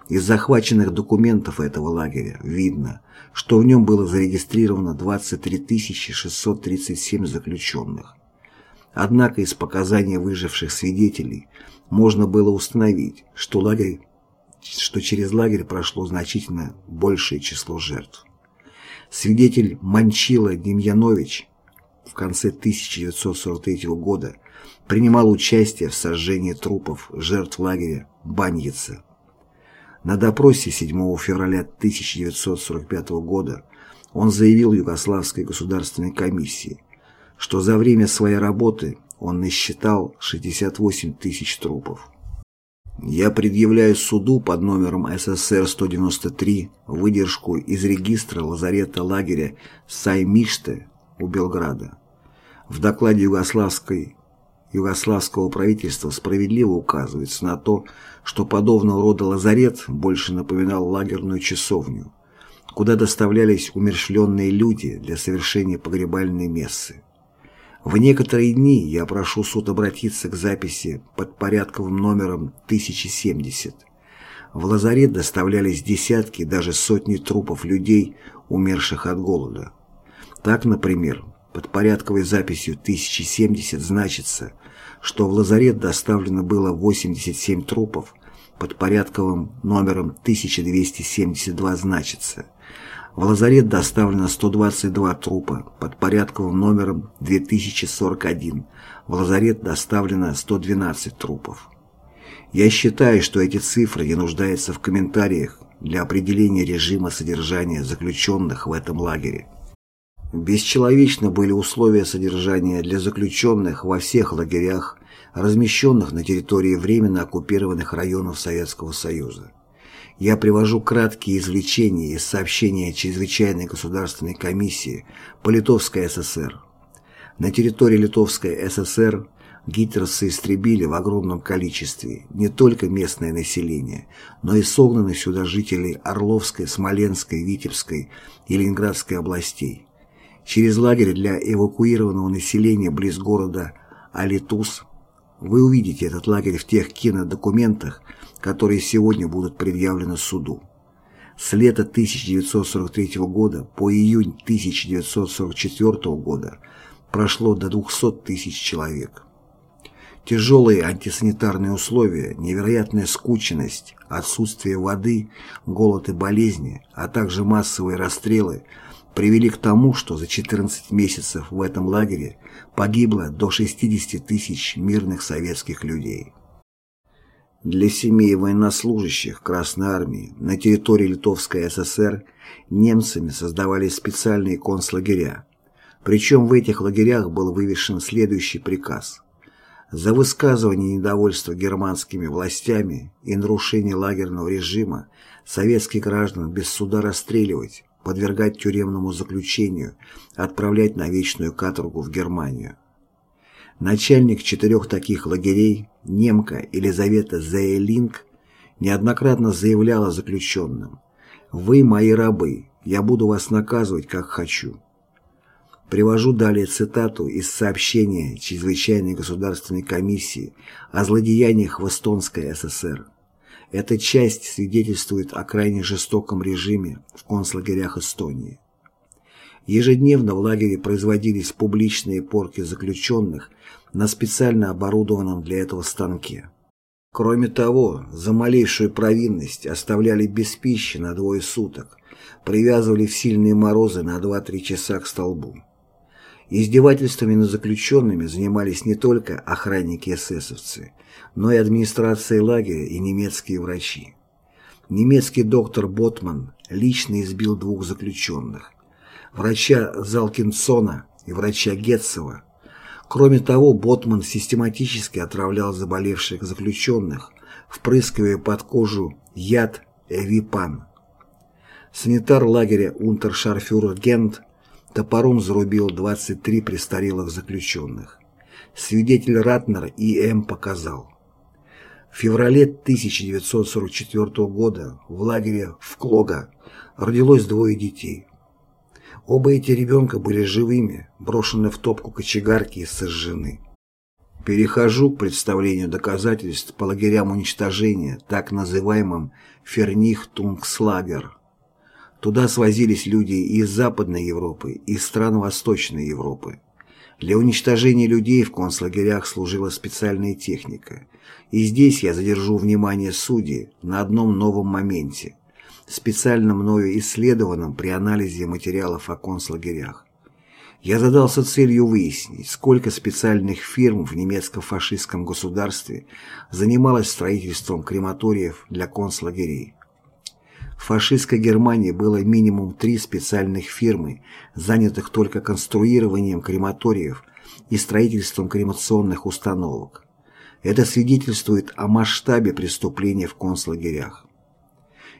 Из захваченных документов этого лагеря видно, что в нем было зарегистрировано 23 637 заключенных. Однако из показаний выживших свидетелей можно было установить, что, лагерь, что через лагерь прошло значительно большее число жертв. Свидетель Манчила Демьянович в конце 1943 года принимал участие в сожжении трупов жертв лагеря Баньица. На допросе 7 февраля 1945 года он заявил Югославской государственной комиссии, что за время своей работы он насчитал 68 тысяч трупов. Я предъявляю суду под номером СССР-193 выдержку из регистра лазарета лагеря Саймиште у Белграда. В докладе югославской югославского правительства справедливо указывается на то, что подобного рода лазарет больше напоминал лагерную часовню, куда доставлялись умершленные люди для совершения погребальной мессы. В некоторые дни я прошу суд обратиться к записи под порядковым номером 1070. В лазарет доставлялись десятки, даже сотни трупов людей, умерших от голода. Так, например, под порядковой записью 1070 значится, что в лазарет доставлено было 87 трупов, под порядковым номером 1272 значится – в лазарет доставлено 122 трупа под порядковым номером 2041. В лазарет доставлено 112 трупов. Я считаю, что эти цифры не нуждаются в комментариях для определения режима содержания заключенных в этом лагере. Бесчеловечны были условия содержания для заключенных во всех лагерях, размещенных на территории временно оккупированных районов Советского Союза. Я привожу краткие извлечения из сообщения Чрезвычайной государственной комиссии по Литовской ССР. На территории Литовской ССР гитлеровцы истребили в огромном количестве не только местное население, но и согнанных сюда жителей Орловской, Смоленской, Витебской и Ленинградской областей. Через лагерь для эвакуированного населения близ города Алитус вы увидите этот лагерь в тех кинодокументах, которые сегодня будут предъявлены суду. С лета 1943 года по июнь 1944 года прошло до 200 тысяч человек. Тяжелые антисанитарные условия, невероятная скученность, отсутствие воды, голод и болезни, а также массовые расстрелы привели к тому, что за 14 месяцев в этом лагере погибло до 60 тысяч мирных советских людей. Для семей военнослужащих Красной Армии на территории Литовской ССР немцами создавались специальные концлагеря. Причем в этих лагерях был вывешен следующий приказ. За высказывание недовольства германскими властями и нарушение лагерного режима советских граждан без суда расстреливать, подвергать тюремному заключению, отправлять на вечную каторгу в Германию. Начальник четырех таких лагерей, немка Елизавета Зейлинг, неоднократно заявляла заключенным «Вы мои рабы, я буду вас наказывать, как хочу». Привожу далее цитату из сообщения Чрезвычайной государственной комиссии о злодеяниях в Эстонской ССР. Эта часть свидетельствует о крайне жестоком режиме в концлагерях Эстонии. Ежедневно в лагере производились публичные порки заключенных на специально оборудованном для этого станке. Кроме того, за малейшую провинность оставляли без пищи на двое суток, привязывали в сильные морозы на 2-3 часа к столбу. Издевательствами над заключенными занимались не только охранники-эсэсовцы, но и администрация лагеря и немецкие врачи. Немецкий доктор Ботман лично избил двух заключенных, врача Залкинсона и врача Гетцева. Кроме того, Ботман систематически отравлял заболевших заключенных, впрыскивая под кожу яд Эвипан. Санитар лагеря Унтершарфюрер Гент топором зарубил 23 престарелых заключенных. Свидетель Ратнер И.М. показал. В феврале 1944 года в лагере в Клога родилось двое детей. Оба эти ребенка были живыми, брошены в топку кочегарки и сожжены. Перехожу к представлению доказательств по лагерям уничтожения, так называемым Фернихтунгслагер. Туда свозились люди из Западной Европы, и из стран Восточной Европы. Для уничтожения людей в концлагерях служила специальная техника. И здесь я задержу внимание судей на одном новом моменте, специально мною исследованном при анализе материалов о концлагерях. Я задался целью выяснить, сколько специальных фирм в немецко-фашистском государстве занималось строительством крематориев для концлагерей. В фашистской Германии было минимум три специальных фирмы, занятых только конструированием крематориев и строительством кремационных установок. Это свидетельствует о масштабе преступления в концлагерях.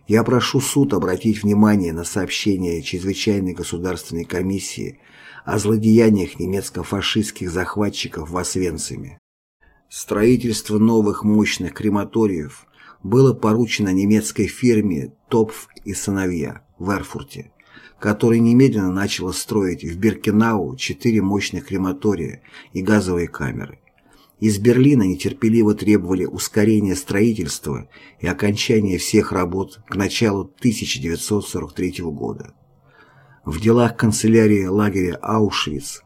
Я прошу суд обратить внимание на сообщение Чрезвычайной государственной комиссии о злодеяниях немецко-фашистских захватчиков в Освенциме. Строительство новых мощных крематориев было поручено немецкой фирме «Топф и сыновья» в Эрфурте, которая немедленно начала строить в Биркенау четыре мощных крематория и газовые камеры. Из Берлина нетерпеливо требовали ускорения строительства и окончания всех работ к началу 1943 года. В делах канцелярии лагеря Аушвиц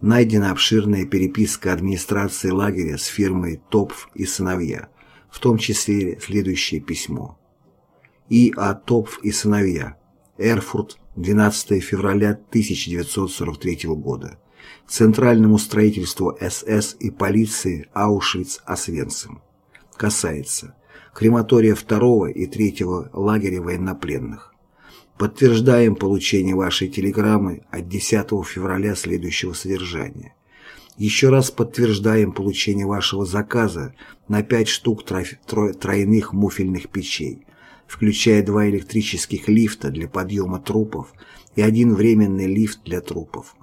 найдена обширная переписка администрации лагеря с фирмой «Топф и сыновья», в том числе следующее письмо. И. А. Топф и сыновья. Эрфурт, 12 февраля 1943 года. Центральному строительству СС и полиции Аушвиц-Освенцим. Касается. крематория второго и третьего лагеря военнопленных. Подтверждаем получение вашей телеграммы от 10 февраля следующего содержания. Еще раз подтверждаем получение вашего заказа на 5 штук тройных муфельных печей, включая два электрических лифта для подъема трупов и один временный лифт для трупов.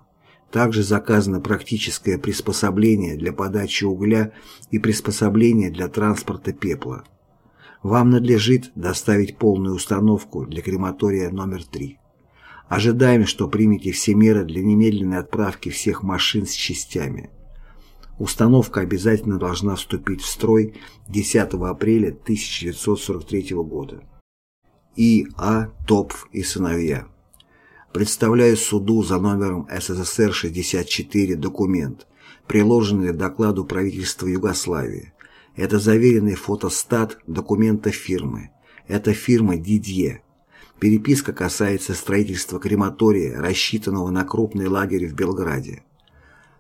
Также заказано практическое приспособление для подачи угля и приспособление для транспорта пепла. Вам надлежит доставить полную установку для крематория номер 3. Ожидаем, что примете все меры для немедленной отправки всех машин с частями. Установка обязательно должна вступить в строй 10 апреля 1943 года. И. А. Топф и сыновья. Представляю суду за номером СССР 64 документ, приложенный к докладу правительства Югославии. Это заверенный фотостат документа фирмы. Это фирма Дидье. Переписка касается строительства крематория, рассчитанного на крупный лагерь в Белграде.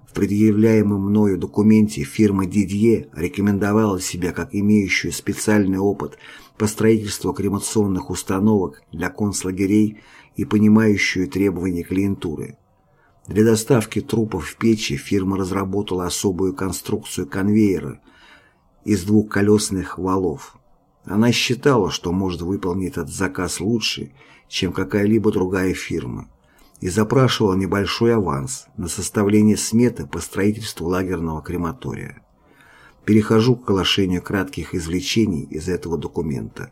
В предъявляемом мною документе фирма Дидье рекомендовала себя как имеющую специальный опыт по строительству кремационных установок для концлагерей и понимающую требования клиентуры. Для доставки трупов в печи фирма разработала особую конструкцию конвейера – из двухколесных валов. Она считала, что может выполнить этот заказ лучше, чем какая-либо другая фирма, и запрашивала небольшой аванс на составление сметы по строительству лагерного крематория. Перехожу к оглашению кратких извлечений из этого документа.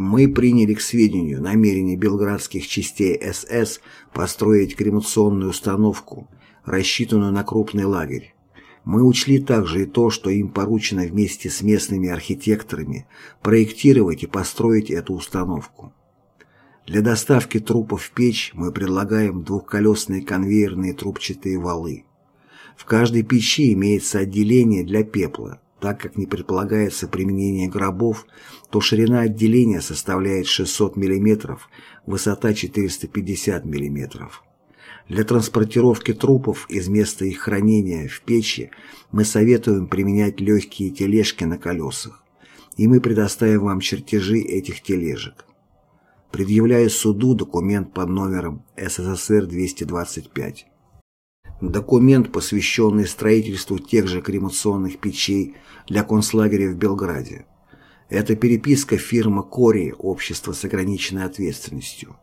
Мы приняли к сведению намерение белградских частей СС построить кремационную установку, рассчитанную на крупный лагерь, мы учли также и то, что им поручено вместе с местными архитекторами проектировать и построить эту установку. Для доставки трупов в печь мы предлагаем двухколесные конвейерные трубчатые валы. В каждой печи имеется отделение для пепла. Так как не предполагается применение гробов, то ширина отделения составляет 600 мм, высота 450 мм. Для транспортировки трупов из места их хранения в печи мы советуем применять легкие тележки на колесах, и мы предоставим вам чертежи этих тележек. Предъявляю суду документ под номером СССР-225. Документ, посвященный строительству тех же кремационных печей для концлагеря в Белграде. Это переписка фирмы «Кори» Общество с ограниченной ответственностью.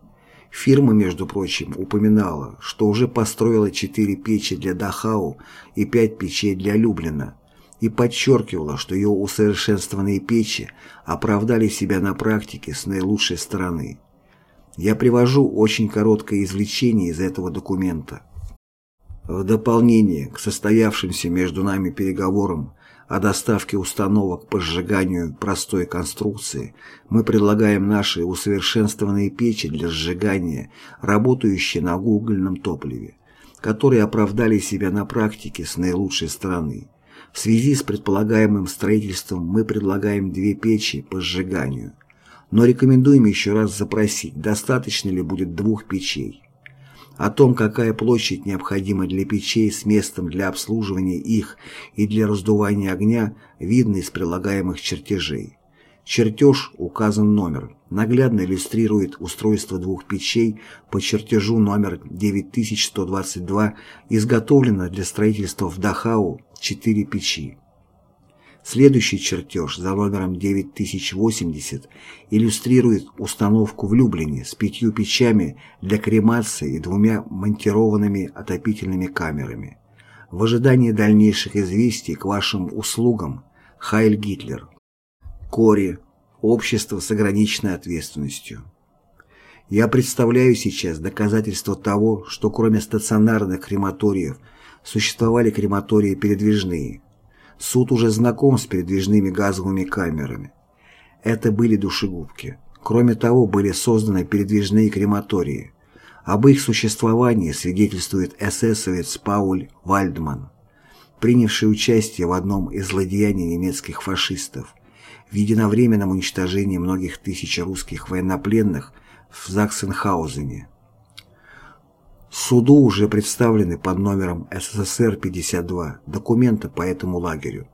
Фирма, между прочим, упоминала, что уже построила четыре печи для Дахау и пять печей для Люблина, и подчеркивала, что ее усовершенствованные печи оправдали себя на практике с наилучшей стороны. Я привожу очень короткое извлечение из этого документа. В дополнение к состоявшимся между нами переговорам о доставке установок по сжиганию простой конструкции мы предлагаем наши усовершенствованные печи для сжигания, работающие на угольном топливе, которые оправдали себя на практике с наилучшей стороны. В связи с предполагаемым строительством мы предлагаем две печи по сжиганию, но рекомендуем еще раз запросить, достаточно ли будет двух печей. О том, какая площадь необходима для печей с местом для обслуживания их и для раздувания огня, видно из прилагаемых чертежей. Чертеж указан номер, наглядно иллюстрирует устройство двух печей по чертежу номер 9122, изготовлено для строительства в Дахау 4 печи. Следующий чертеж за номером 9080 иллюстрирует установку в Люблине с пятью печами для кремации и двумя монтированными отопительными камерами. В ожидании дальнейших известий к вашим услугам Хайль Гитлер. Кори. Общество с ограниченной ответственностью. Я представляю сейчас доказательство того, что кроме стационарных крематориев существовали крематории передвижные – Суд уже знаком с передвижными газовыми камерами. Это были душегубки. Кроме того, были созданы передвижные крематории. Об их существовании свидетельствует эсэсовец Пауль Вальдман, принявший участие в одном из злодеяний немецких фашистов в единовременном уничтожении многих тысяч русских военнопленных в Заксенхаузене. Суду уже представлены под номером СССР-52 документы по этому лагерю.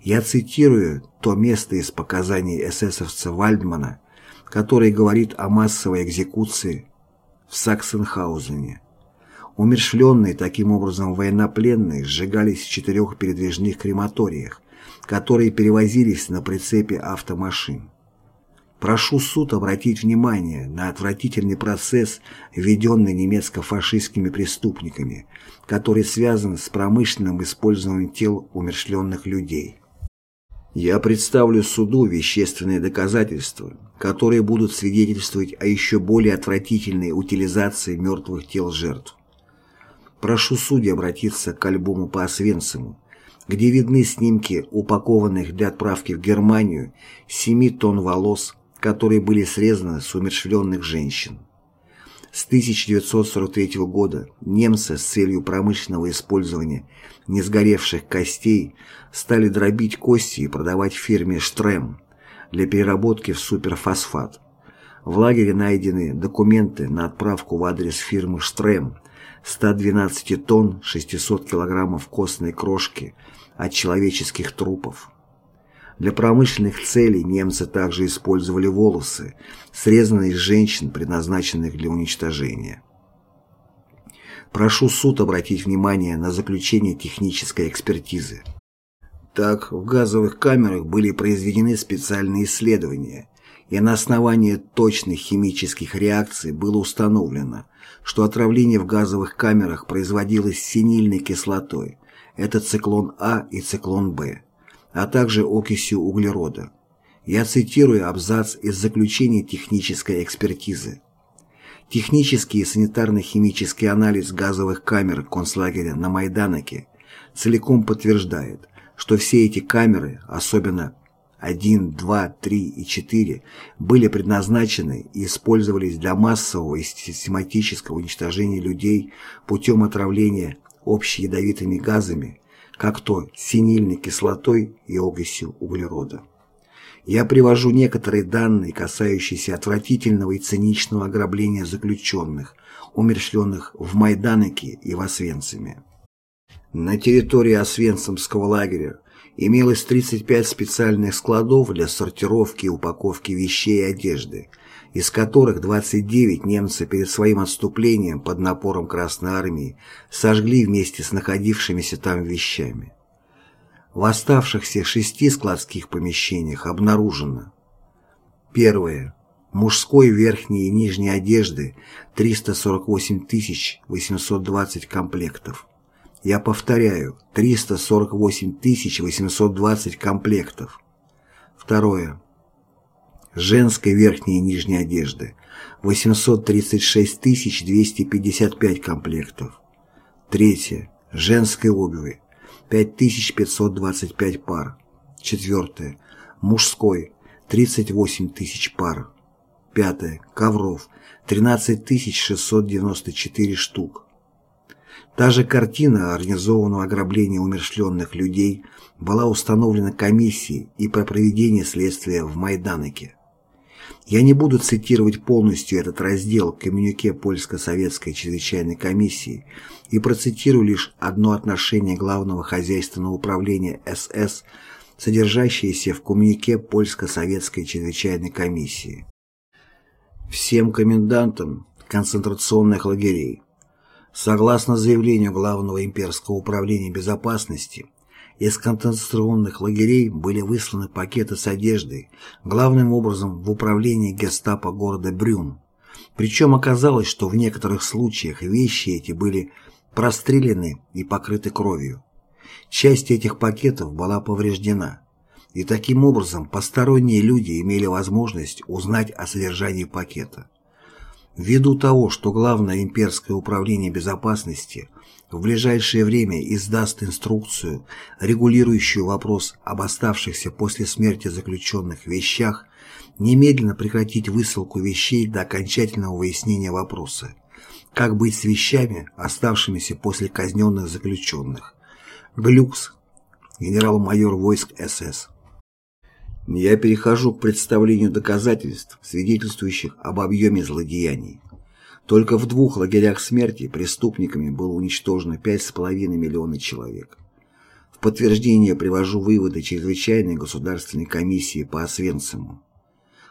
Я цитирую то место из показаний эсэсовца Вальдмана, который говорит о массовой экзекуции в Саксенхаузене. Умершленные таким образом военнопленные сжигались в четырех передвижных крематориях, которые перевозились на прицепе автомашин. Прошу суд обратить внимание на отвратительный процесс, введенный немецко-фашистскими преступниками, который связан с промышленным использованием тел умершленных людей. Я представлю суду вещественные доказательства, которые будут свидетельствовать о еще более отвратительной утилизации мертвых тел жертв. Прошу судей обратиться к альбому по Освенциму, где видны снимки упакованных для отправки в Германию 7 тонн волос, которые были срезаны с умершвленных женщин. С 1943 года немцы с целью промышленного использования несгоревших костей стали дробить кости и продавать фирме «Штрем» для переработки в суперфосфат. В лагере найдены документы на отправку в адрес фирмы «Штрем» 112 тонн 600 килограммов костной крошки от человеческих трупов. Для промышленных целей немцы также использовали волосы, срезанные из женщин, предназначенных для уничтожения. Прошу суд обратить внимание на заключение технической экспертизы. Так, в газовых камерах были произведены специальные исследования, и на основании точных химических реакций было установлено, что отравление в газовых камерах производилось синильной кислотой, это циклон А и циклон Б, а также окисью углерода. Я цитирую абзац из заключения технической экспертизы. Технический и санитарно-химический анализ газовых камер концлагеря на Майданоке целиком подтверждает, что все эти камеры, особенно 1, 2, 3 и 4 были предназначены и использовались для массового и систематического уничтожения людей путем отравления общеядовитыми газами, как то синильной кислотой и окисью углерода. Я привожу некоторые данные, касающиеся отвратительного и циничного ограбления заключенных, умершленных в Майданоке и в Освенциме. На территории Освенцимского лагеря имелось 35 специальных складов для сортировки и упаковки вещей и одежды, из которых 29 немцы перед своим отступлением под напором Красной Армии сожгли вместе с находившимися там вещами. В оставшихся шести складских помещениях обнаружено Первое. Мужской верхней и нижней одежды 348 820 комплектов. Я повторяю, 348 820 комплектов. Второе. Женской верхней и нижней одежды 836 255 комплектов. Третье. Женской обуви 5525 пар. Четвертое. Мужской 38 тысяч пар. Пятое. Ковров 13 694 штук. Та же картина организованного ограбления умершленных людей была установлена комиссией и по проведению следствия в Майданоке. Я не буду цитировать полностью этот раздел коммюнике Польско-Советской чрезвычайной комиссии и процитирую лишь одно отношение Главного хозяйственного управления СС, содержащееся в коммюнике Польско-Советской чрезвычайной комиссии. Всем комендантам концентрационных лагерей Согласно заявлению Главного имперского управления безопасности, из концентрационных лагерей были высланы пакеты с одеждой, главным образом в управление гестапо города Брюн. Причем оказалось, что в некоторых случаях вещи эти были прострелены и покрыты кровью. Часть этих пакетов была повреждена, и таким образом посторонние люди имели возможность узнать о содержании пакета. Ввиду того, что Главное имперское управление безопасности в ближайшее время издаст инструкцию, регулирующую вопрос об оставшихся после смерти заключенных вещах, немедленно прекратить высылку вещей до окончательного выяснения вопроса. Как быть с вещами, оставшимися после казненных заключенных? Глюкс, генерал-майор войск СС. Я перехожу к представлению доказательств, свидетельствующих об объеме злодеяний. Только в двух лагерях смерти преступниками было уничтожено 5,5 миллиона человек. В подтверждение привожу выводы Чрезвычайной государственной комиссии по Освенциму.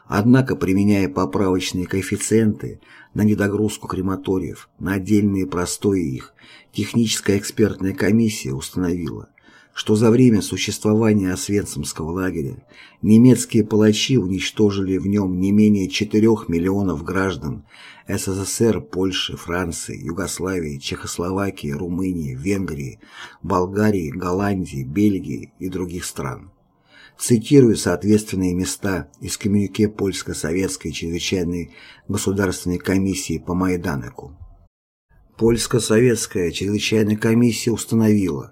Однако, применяя поправочные коэффициенты на недогрузку крематориев, на отдельные простои их, техническая экспертная комиссия установила, что за время существования Освенцимского лагеря немецкие палачи уничтожили в нем не менее 4 миллионов граждан СССР, Польши, Франции, Югославии, Чехословакии, Румынии, Венгрии, Болгарии, Голландии, Бельгии и других стран. Цитирую соответственные места из коммюнике Польско-Советской чрезвычайной государственной комиссии по Майданеку. Польско-Советская чрезвычайная комиссия установила,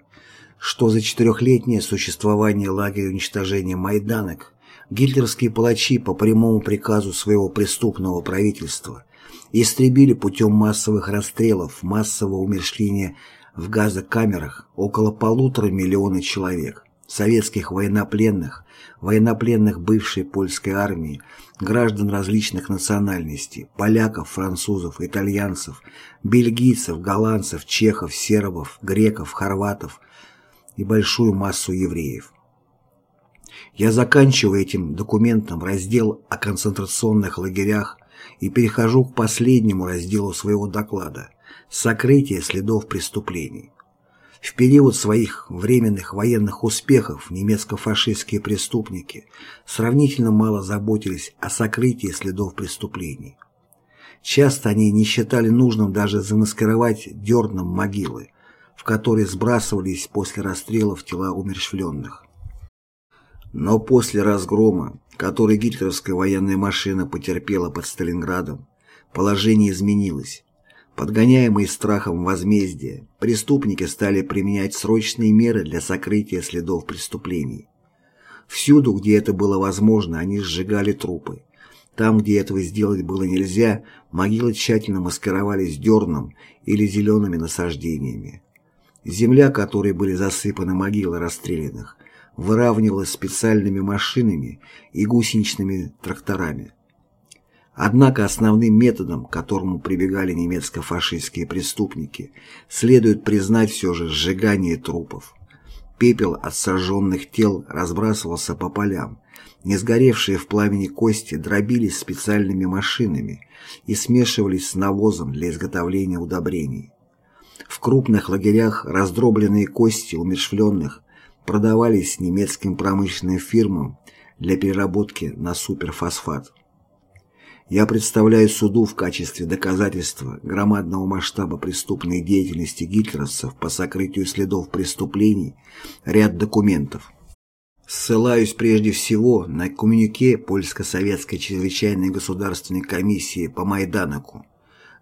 что за четырехлетнее существование лагеря уничтожения Майданек гитлеровские палачи по прямому приказу своего преступного правительства истребили путем массовых расстрелов, массового умершления в газокамерах около полутора миллиона человек советских военнопленных, военнопленных бывшей польской армии, граждан различных национальностей, поляков, французов, итальянцев, бельгийцев, голландцев, чехов, сербов, греков, хорватов и большую массу евреев. Я заканчиваю этим документом раздел о концентрационных лагерях и перехожу к последнему разделу своего доклада «Сокрытие следов преступлений». В период своих временных военных успехов немецко-фашистские преступники сравнительно мало заботились о сокрытии следов преступлений. Часто они не считали нужным даже замаскировать дерном могилы, которые сбрасывались после расстрелов тела умерщвленных. Но после разгрома, который гитлеровская военная машина потерпела под Сталинградом, положение изменилось. Подгоняемые страхом возмездия, преступники стали применять срочные меры для сокрытия следов преступлений. Всюду, где это было возможно, они сжигали трупы. Там, где этого сделать было нельзя, могилы тщательно маскировались дерном или зелеными насаждениями. Земля, которой были засыпаны могилы расстрелянных, выравнивалась специальными машинами и гусеничными тракторами. Однако основным методом, к которому прибегали немецко-фашистские преступники, следует признать все же сжигание трупов. Пепел от сожженных тел разбрасывался по полям, не сгоревшие в пламени кости дробились специальными машинами и смешивались с навозом для изготовления удобрений. В крупных лагерях раздробленные кости умершвленных продавались немецким промышленным фирмам для переработки на суперфосфат. Я представляю суду в качестве доказательства громадного масштаба преступной деятельности гитлеровцев по сокрытию следов преступлений ряд документов. Ссылаюсь прежде всего на коммюнике Польско-Советской чрезвычайной государственной комиссии по Майданоку.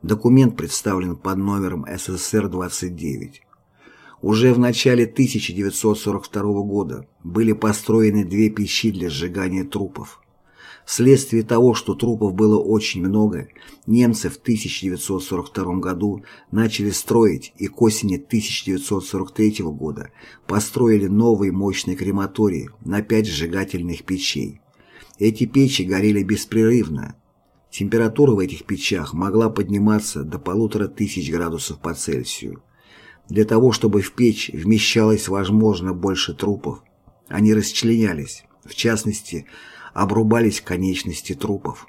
Документ представлен под номером СССР-29. Уже в начале 1942 года были построены две печи для сжигания трупов. Вследствие того, что трупов было очень много, немцы в 1942 году начали строить и к осени 1943 года построили новый мощный крематорий на пять сжигательных печей. Эти печи горели беспрерывно. Температура в этих печах могла подниматься до полутора тысяч градусов по Цельсию. Для того, чтобы в печь вмещалось возможно больше трупов, они расчленялись, в частности, обрубались конечности трупов.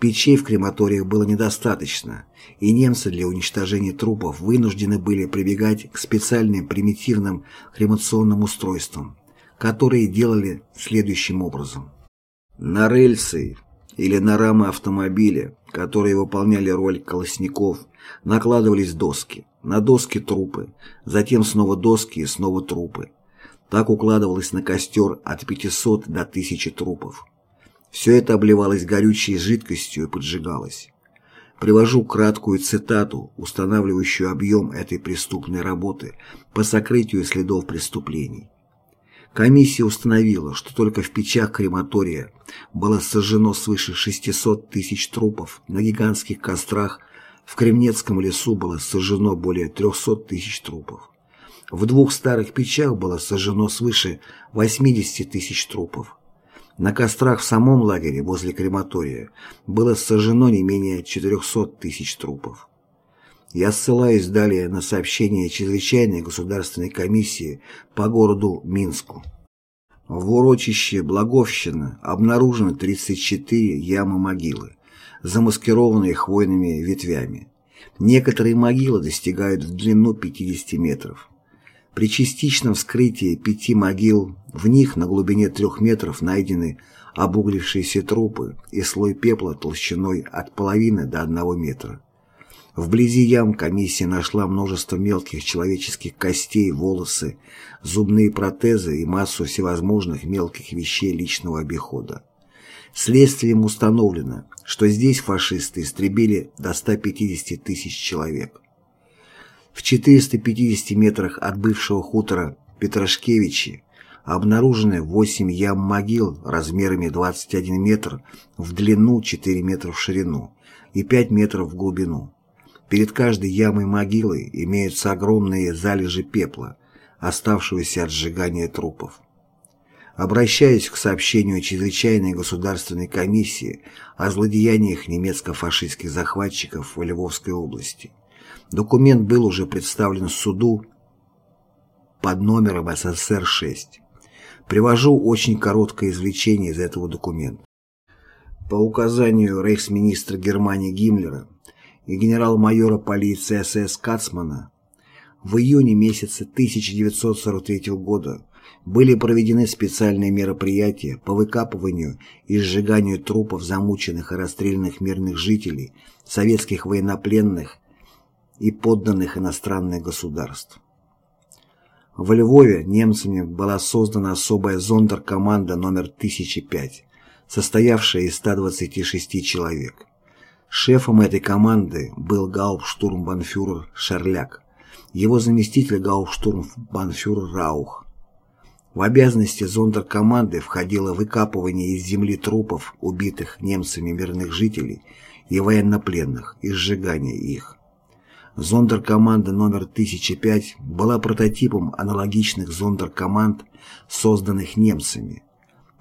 Печей в крематориях было недостаточно, и немцы для уничтожения трупов вынуждены были прибегать к специальным примитивным кремационным устройствам, которые делали следующим образом. На рельсы или на рамы автомобиля, которые выполняли роль колосников, накладывались доски, на доски трупы, затем снова доски и снова трупы. Так укладывалось на костер от 500 до 1000 трупов. Все это обливалось горючей жидкостью и поджигалось. Привожу краткую цитату, устанавливающую объем этой преступной работы по сокрытию следов преступлений. Комиссия установила, что только в печах крематория было сожжено свыше 600 тысяч трупов, на гигантских кострах в Кремнецком лесу было сожжено более 300 тысяч трупов. В двух старых печах было сожжено свыше 80 тысяч трупов. На кострах в самом лагере возле крематория было сожжено не менее 400 тысяч трупов. Я ссылаюсь далее на сообщение Чрезвычайной государственной комиссии по городу Минску. В урочище Благовщина обнаружено 34 ямы-могилы, замаскированные хвойными ветвями. Некоторые могилы достигают в длину 50 метров. При частичном вскрытии пяти могил в них на глубине трех метров найдены обуглившиеся трупы и слой пепла толщиной от половины до одного метра. Вблизи ям комиссия нашла множество мелких человеческих костей, волосы, зубные протезы и массу всевозможных мелких вещей личного обихода. Следствием установлено, что здесь фашисты истребили до 150 тысяч человек. В 450 метрах от бывшего хутора Петрашкевичи обнаружены 8 ям могил размерами 21 метр в длину, 4 метра в ширину и 5 метров в глубину. Перед каждой ямой могилы имеются огромные залежи пепла, оставшегося от сжигания трупов. Обращаясь к сообщению Чрезвычайной государственной комиссии о злодеяниях немецко-фашистских захватчиков в Львовской области, документ был уже представлен суду под номером СССР-6. Привожу очень короткое извлечение из этого документа. По указанию рейхсминистра Германии Гиммлера и генерал-майора полиции СС Кацмана в июне месяце 1943 года были проведены специальные мероприятия по выкапыванию и сжиганию трупов замученных и расстрелянных мирных жителей, советских военнопленных и подданных иностранных государств. В Львове немцами была создана особая зондеркоманда номер 1005, состоявшая из 126 человек. Шефом этой команды был гауптштурмбанфюрер Шерляк, его заместитель гауптштурмбанфюрер Раух. В обязанности зондеркоманды входило выкапывание из земли трупов убитых немцами мирных жителей и военнопленных и сжигание их. Зондеркоманда номер 1005 была прототипом аналогичных зондеркоманд, созданных немцами.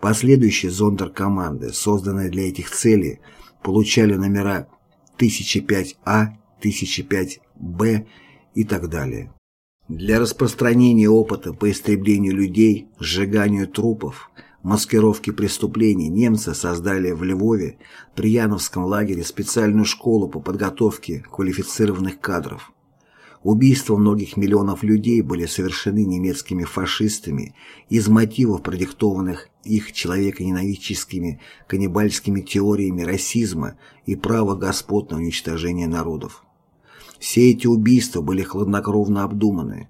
Последующие зондеркоманды, созданные для этих целей, получали номера 1005А, 1005Б и так далее. Для распространения опыта по истреблению людей, сжиганию трупов, маскировке преступлений немцы создали в Львове при Яновском лагере специальную школу по подготовке квалифицированных кадров. Убийства многих миллионов людей были совершены немецкими фашистами из мотивов, продиктованных их человеконенавидческими каннибальскими теориями расизма и права господ на уничтожение народов. Все эти убийства были хладнокровно обдуманы.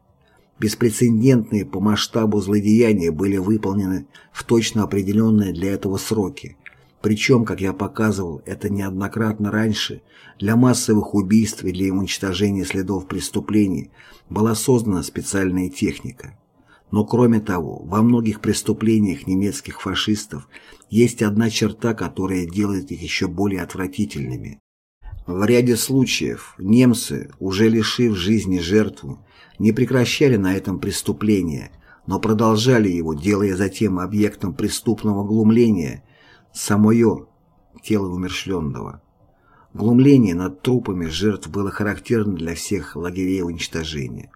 Беспрецедентные по масштабу злодеяния были выполнены в точно определенные для этого сроки. Причем, как я показывал это неоднократно раньше, для массовых убийств и для уничтожения следов преступлений была создана специальная техника. Но кроме того, во многих преступлениях немецких фашистов есть одна черта, которая делает их еще более отвратительными. В ряде случаев немцы, уже лишив жизни жертву, не прекращали на этом преступление, но продолжали его, делая затем объектом преступного глумления самое тело умершленного. Глумление над трупами жертв было характерно для всех лагерей уничтожения.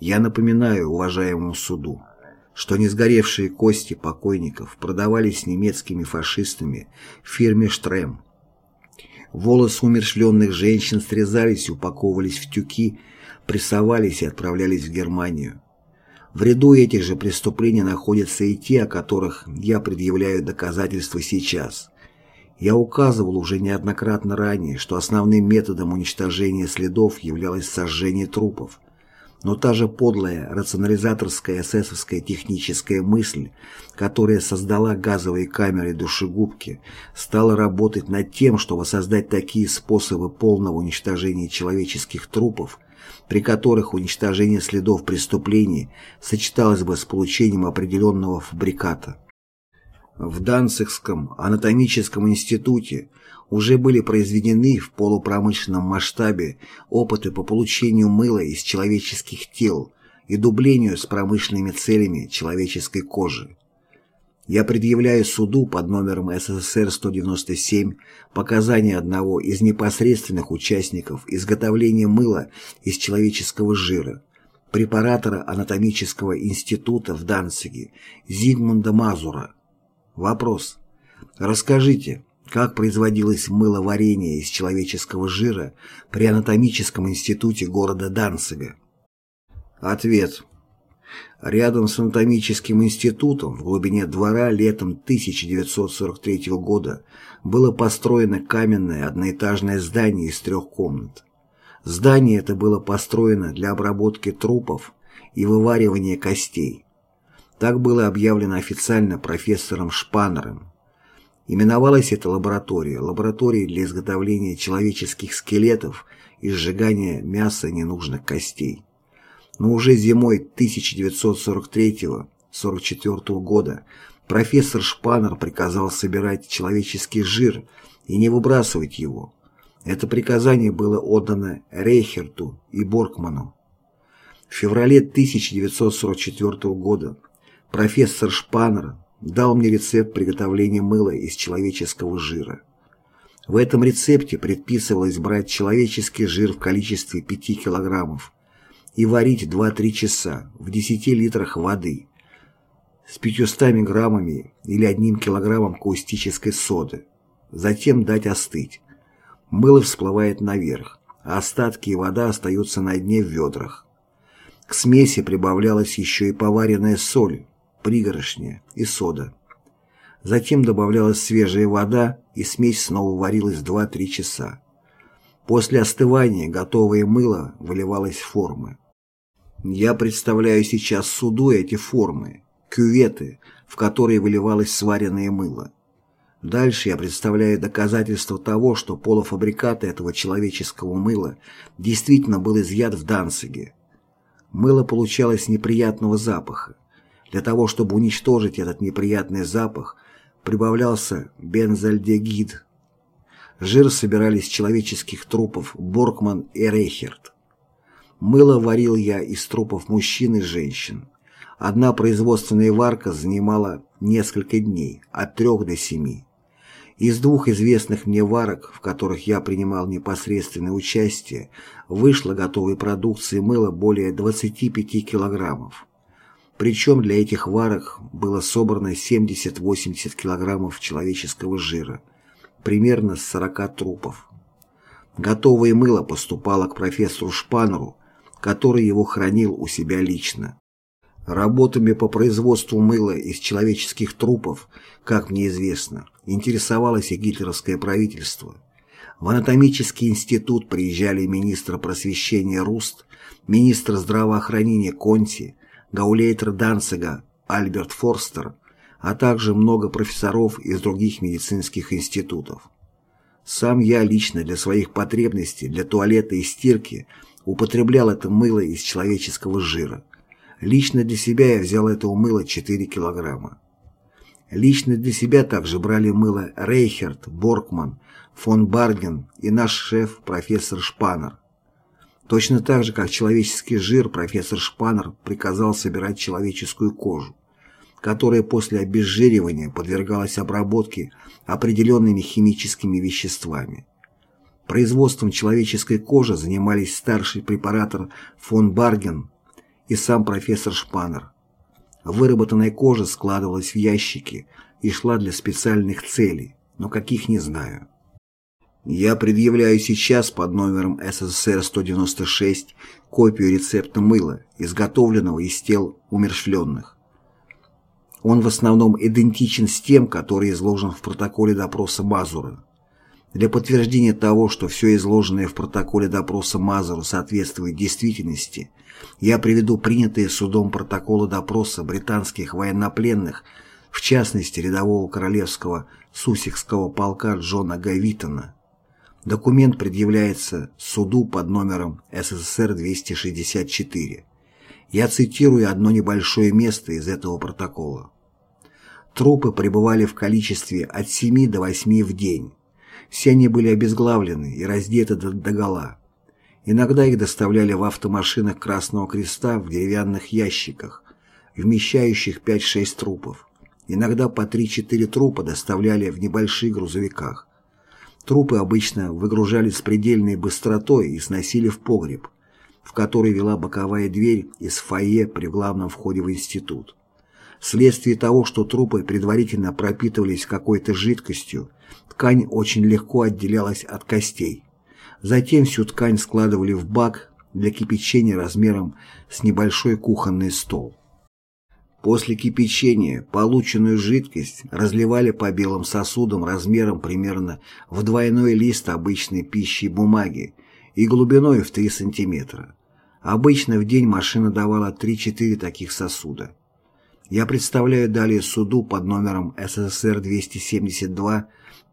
Я напоминаю уважаемому суду, что несгоревшие кости покойников продавались немецкими фашистами в фирме «Штрем», Волосы умершленных женщин срезались, упаковывались в тюки, прессовались и отправлялись в Германию. В ряду этих же преступлений находятся и те, о которых я предъявляю доказательства сейчас. Я указывал уже неоднократно ранее, что основным методом уничтожения следов являлось сожжение трупов, но та же подлая рационализаторская эсэсовская техническая мысль, которая создала газовые камеры душегубки, стала работать над тем, чтобы создать такие способы полного уничтожения человеческих трупов, при которых уничтожение следов преступлений сочеталось бы с получением определенного фабриката. В Данцигском анатомическом институте уже были произведены в полупромышленном масштабе опыты по получению мыла из человеческих тел и дублению с промышленными целями человеческой кожи. Я предъявляю суду под номером СССР-197 показания одного из непосредственных участников изготовления мыла из человеческого жира, препаратора анатомического института в Данциге Зигмунда Мазура. Вопрос. Расскажите, как производилось мыловарение из человеческого жира при анатомическом институте города Данцига? Ответ. Рядом с анатомическим институтом в глубине двора летом 1943 года было построено каменное одноэтажное здание из трех комнат. Здание это было построено для обработки трупов и вываривания костей. Так было объявлено официально профессором Шпанером. Именовалась эта лаборатория лабораторией для изготовления человеческих скелетов и сжигания мяса ненужных костей но уже зимой 1943-44 года профессор Шпанер приказал собирать человеческий жир и не выбрасывать его. Это приказание было отдано Рейхерту и Боркману. В феврале 1944 года профессор Шпанер дал мне рецепт приготовления мыла из человеческого жира. В этом рецепте предписывалось брать человеческий жир в количестве 5 килограммов и варить 2-3 часа в 10 литрах воды с 500 граммами или 1 килограммом каустической соды. Затем дать остыть. Мыло всплывает наверх, а остатки и вода остаются на дне в ведрах. К смеси прибавлялась еще и поваренная соль, пригорошня и сода. Затем добавлялась свежая вода, и смесь снова варилась 2-3 часа. После остывания готовое мыло выливалось в формы. Я представляю сейчас суду эти формы, кюветы, в которые выливалось сваренное мыло. Дальше я представляю доказательство того, что полуфабрикат этого человеческого мыла действительно был изъят в Данциге. Мыло получалось неприятного запаха. Для того, чтобы уничтожить этот неприятный запах, прибавлялся бензальдегид. Жир собирали из человеческих трупов Боркман и Рейхерт. Мыло варил я из трупов мужчин и женщин. Одна производственная варка занимала несколько дней, от трех до семи. Из двух известных мне варок, в которых я принимал непосредственное участие, вышло готовой продукции мыла более 25 килограммов. Причем для этих варок было собрано 70-80 килограммов человеческого жира, примерно с 40 трупов. Готовое мыло поступало к профессору Шпанеру, который его хранил у себя лично. Работами по производству мыла из человеческих трупов, как мне известно, интересовалось и гитлеровское правительство. В анатомический институт приезжали министр просвещения Руст, министр здравоохранения Конти, гаулейтер Данцига Альберт Форстер, а также много профессоров из других медицинских институтов. Сам я лично для своих потребностей, для туалета и стирки употреблял это мыло из человеческого жира. Лично для себя я взял этого мыла 4 килограмма. Лично для себя также брали мыло Рейхерт, Боркман, фон Барген и наш шеф профессор Шпанер. Точно так же, как человеческий жир, профессор Шпанер приказал собирать человеческую кожу, которая после обезжиривания подвергалась обработке определенными химическими веществами. Производством человеческой кожи занимались старший препаратор фон Барген и сам профессор Шпанер. Выработанная кожа складывалась в ящики и шла для специальных целей, но каких не знаю. Я предъявляю сейчас под номером СССР-196 копию рецепта мыла, изготовленного из тел умершленных. Он в основном идентичен с тем, который изложен в протоколе допроса Мазура. Для подтверждения того, что все изложенное в протоколе допроса Мазура соответствует действительности, я приведу принятые судом протоколы допроса британских военнопленных, в частности рядового королевского Сусикского полка Джона Гавитона. Документ предъявляется суду под номером СССР-264. Я цитирую одно небольшое место из этого протокола. Трупы пребывали в количестве от 7 до 8 в день. Все они были обезглавлены и раздеты до догола. Иногда их доставляли в автомашинах Красного Креста в деревянных ящиках, вмещающих 5-6 трупов, Иногда по 3-4 трупа доставляли в небольших грузовиках. Трупы обычно выгружали с предельной быстротой и сносили в погреб, в который вела боковая дверь из фойе при главном входе в институт. Вследствие того, что трупы предварительно пропитывались какой-то жидкостью, ткань очень легко отделялась от костей. Затем всю ткань складывали в бак для кипячения размером с небольшой кухонный стол. После кипячения полученную жидкость разливали по белым сосудам размером примерно в двойной лист обычной пищи бумаги и глубиной в 3 см. Обычно в день машина давала 3-4 таких сосуда. Я представляю далее суду под номером СССР-272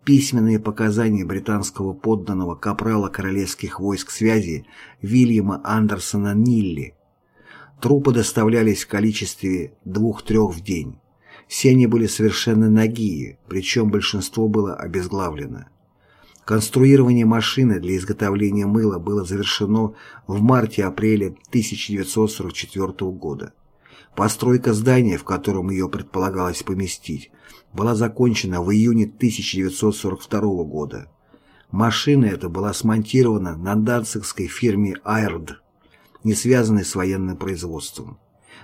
письменные показания британского подданного капрала королевских войск связи Вильяма Андерсона Нилли. Трупы доставлялись в количестве двух-трех в день. Все они были совершенно нагие, причем большинство было обезглавлено. Конструирование машины для изготовления мыла было завершено в марте-апреле 1944 года. Постройка здания, в котором ее предполагалось поместить, была закончена в июне 1942 года. Машина эта была смонтирована на данцигской фирме «Айрд», не связанной с военным производством.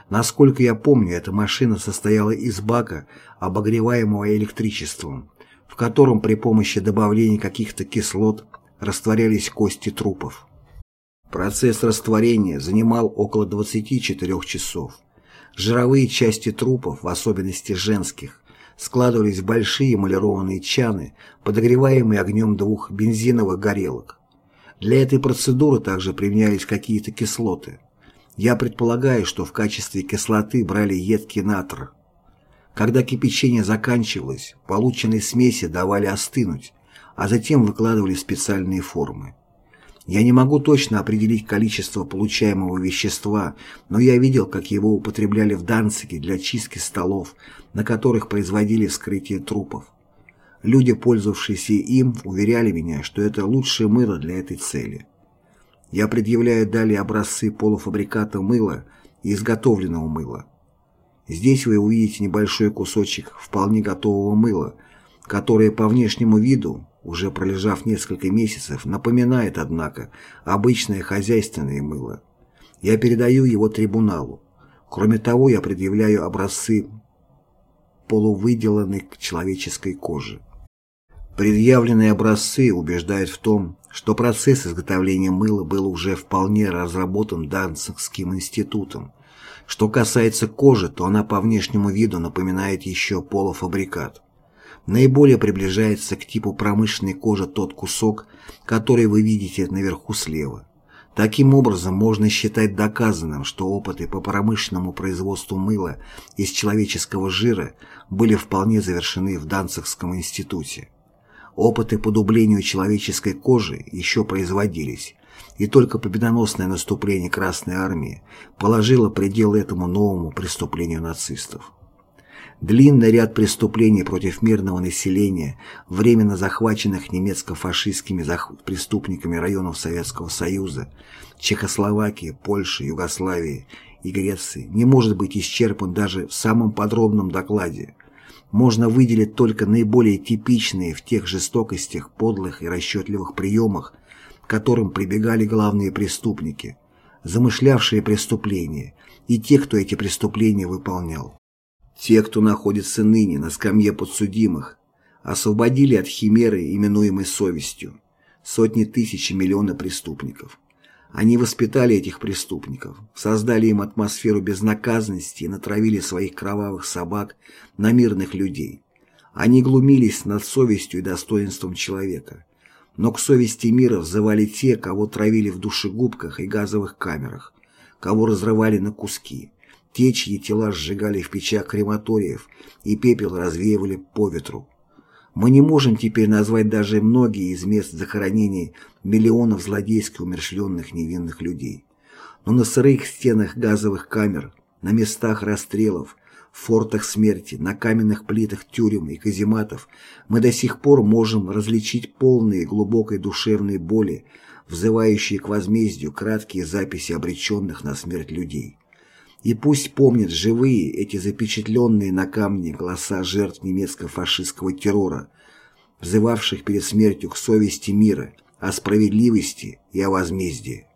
Насколько я помню, эта машина состояла из бака, обогреваемого электричеством, в котором при помощи добавления каких-то кислот растворялись кости трупов. Процесс растворения занимал около 24 часов. Жировые части трупов, в особенности женских, складывались в большие эмалированные чаны, подогреваемые огнем двух бензиновых горелок. Для этой процедуры также применялись какие-то кислоты. Я предполагаю, что в качестве кислоты брали едкий натр. Когда кипячение заканчивалось, полученные смеси давали остынуть, а затем выкладывали в специальные формы. Я не могу точно определить количество получаемого вещества, но я видел, как его употребляли в Данциге для чистки столов, на которых производили вскрытие трупов. Люди, пользовавшиеся им, уверяли меня, что это лучшее мыло для этой цели. Я предъявляю далее образцы полуфабриката мыла и изготовленного мыла. Здесь вы увидите небольшой кусочек вполне готового мыла, которое по внешнему виду уже пролежав несколько месяцев, напоминает, однако, обычное хозяйственное мыло. Я передаю его трибуналу. Кроме того, я предъявляю образцы полувыделанной человеческой кожи. Предъявленные образцы убеждают в том, что процесс изготовления мыла был уже вполне разработан Данцигским институтом. Что касается кожи, то она по внешнему виду напоминает еще полуфабрикат. Наиболее приближается к типу промышленной кожи тот кусок, который вы видите наверху слева. Таким образом, можно считать доказанным, что опыты по промышленному производству мыла из человеческого жира были вполне завершены в Данцигском институте. Опыты по дублению человеческой кожи еще производились, и только победоносное наступление Красной Армии положило предел этому новому преступлению нацистов. Длинный ряд преступлений против мирного населения, временно захваченных немецко-фашистскими преступниками районов Советского Союза, Чехословакии, Польши, Югославии и Греции, не может быть исчерпан даже в самом подробном докладе. Можно выделить только наиболее типичные в тех жестокостях, подлых и расчетливых приемах, к которым прибегали главные преступники, замышлявшие преступления, и те, кто эти преступления выполнял. Те, кто находится ныне на скамье подсудимых, освободили от химеры, именуемой совестью, сотни тысяч и миллионы преступников. Они воспитали этих преступников, создали им атмосферу безнаказанности и натравили своих кровавых собак на мирных людей. Они глумились над совестью и достоинством человека. Но к совести мира взывали те, кого травили в душегубках и газовых камерах, кого разрывали на куски, чьи тела сжигали в печах крематориев и пепел развеивали по ветру. Мы не можем теперь назвать даже многие из мест захоронений миллионов злодейски умершленных невинных людей. Но на сырых стенах газовых камер, на местах расстрелов, в фортах смерти, на каменных плитах тюрем и казематов мы до сих пор можем различить полные глубокой душевной боли, взывающие к возмездию краткие записи обреченных на смерть людей. И пусть помнят живые эти запечатленные на камне голоса жертв немецко-фашистского террора, взывавших перед смертью к совести мира, о справедливости и о возмездии.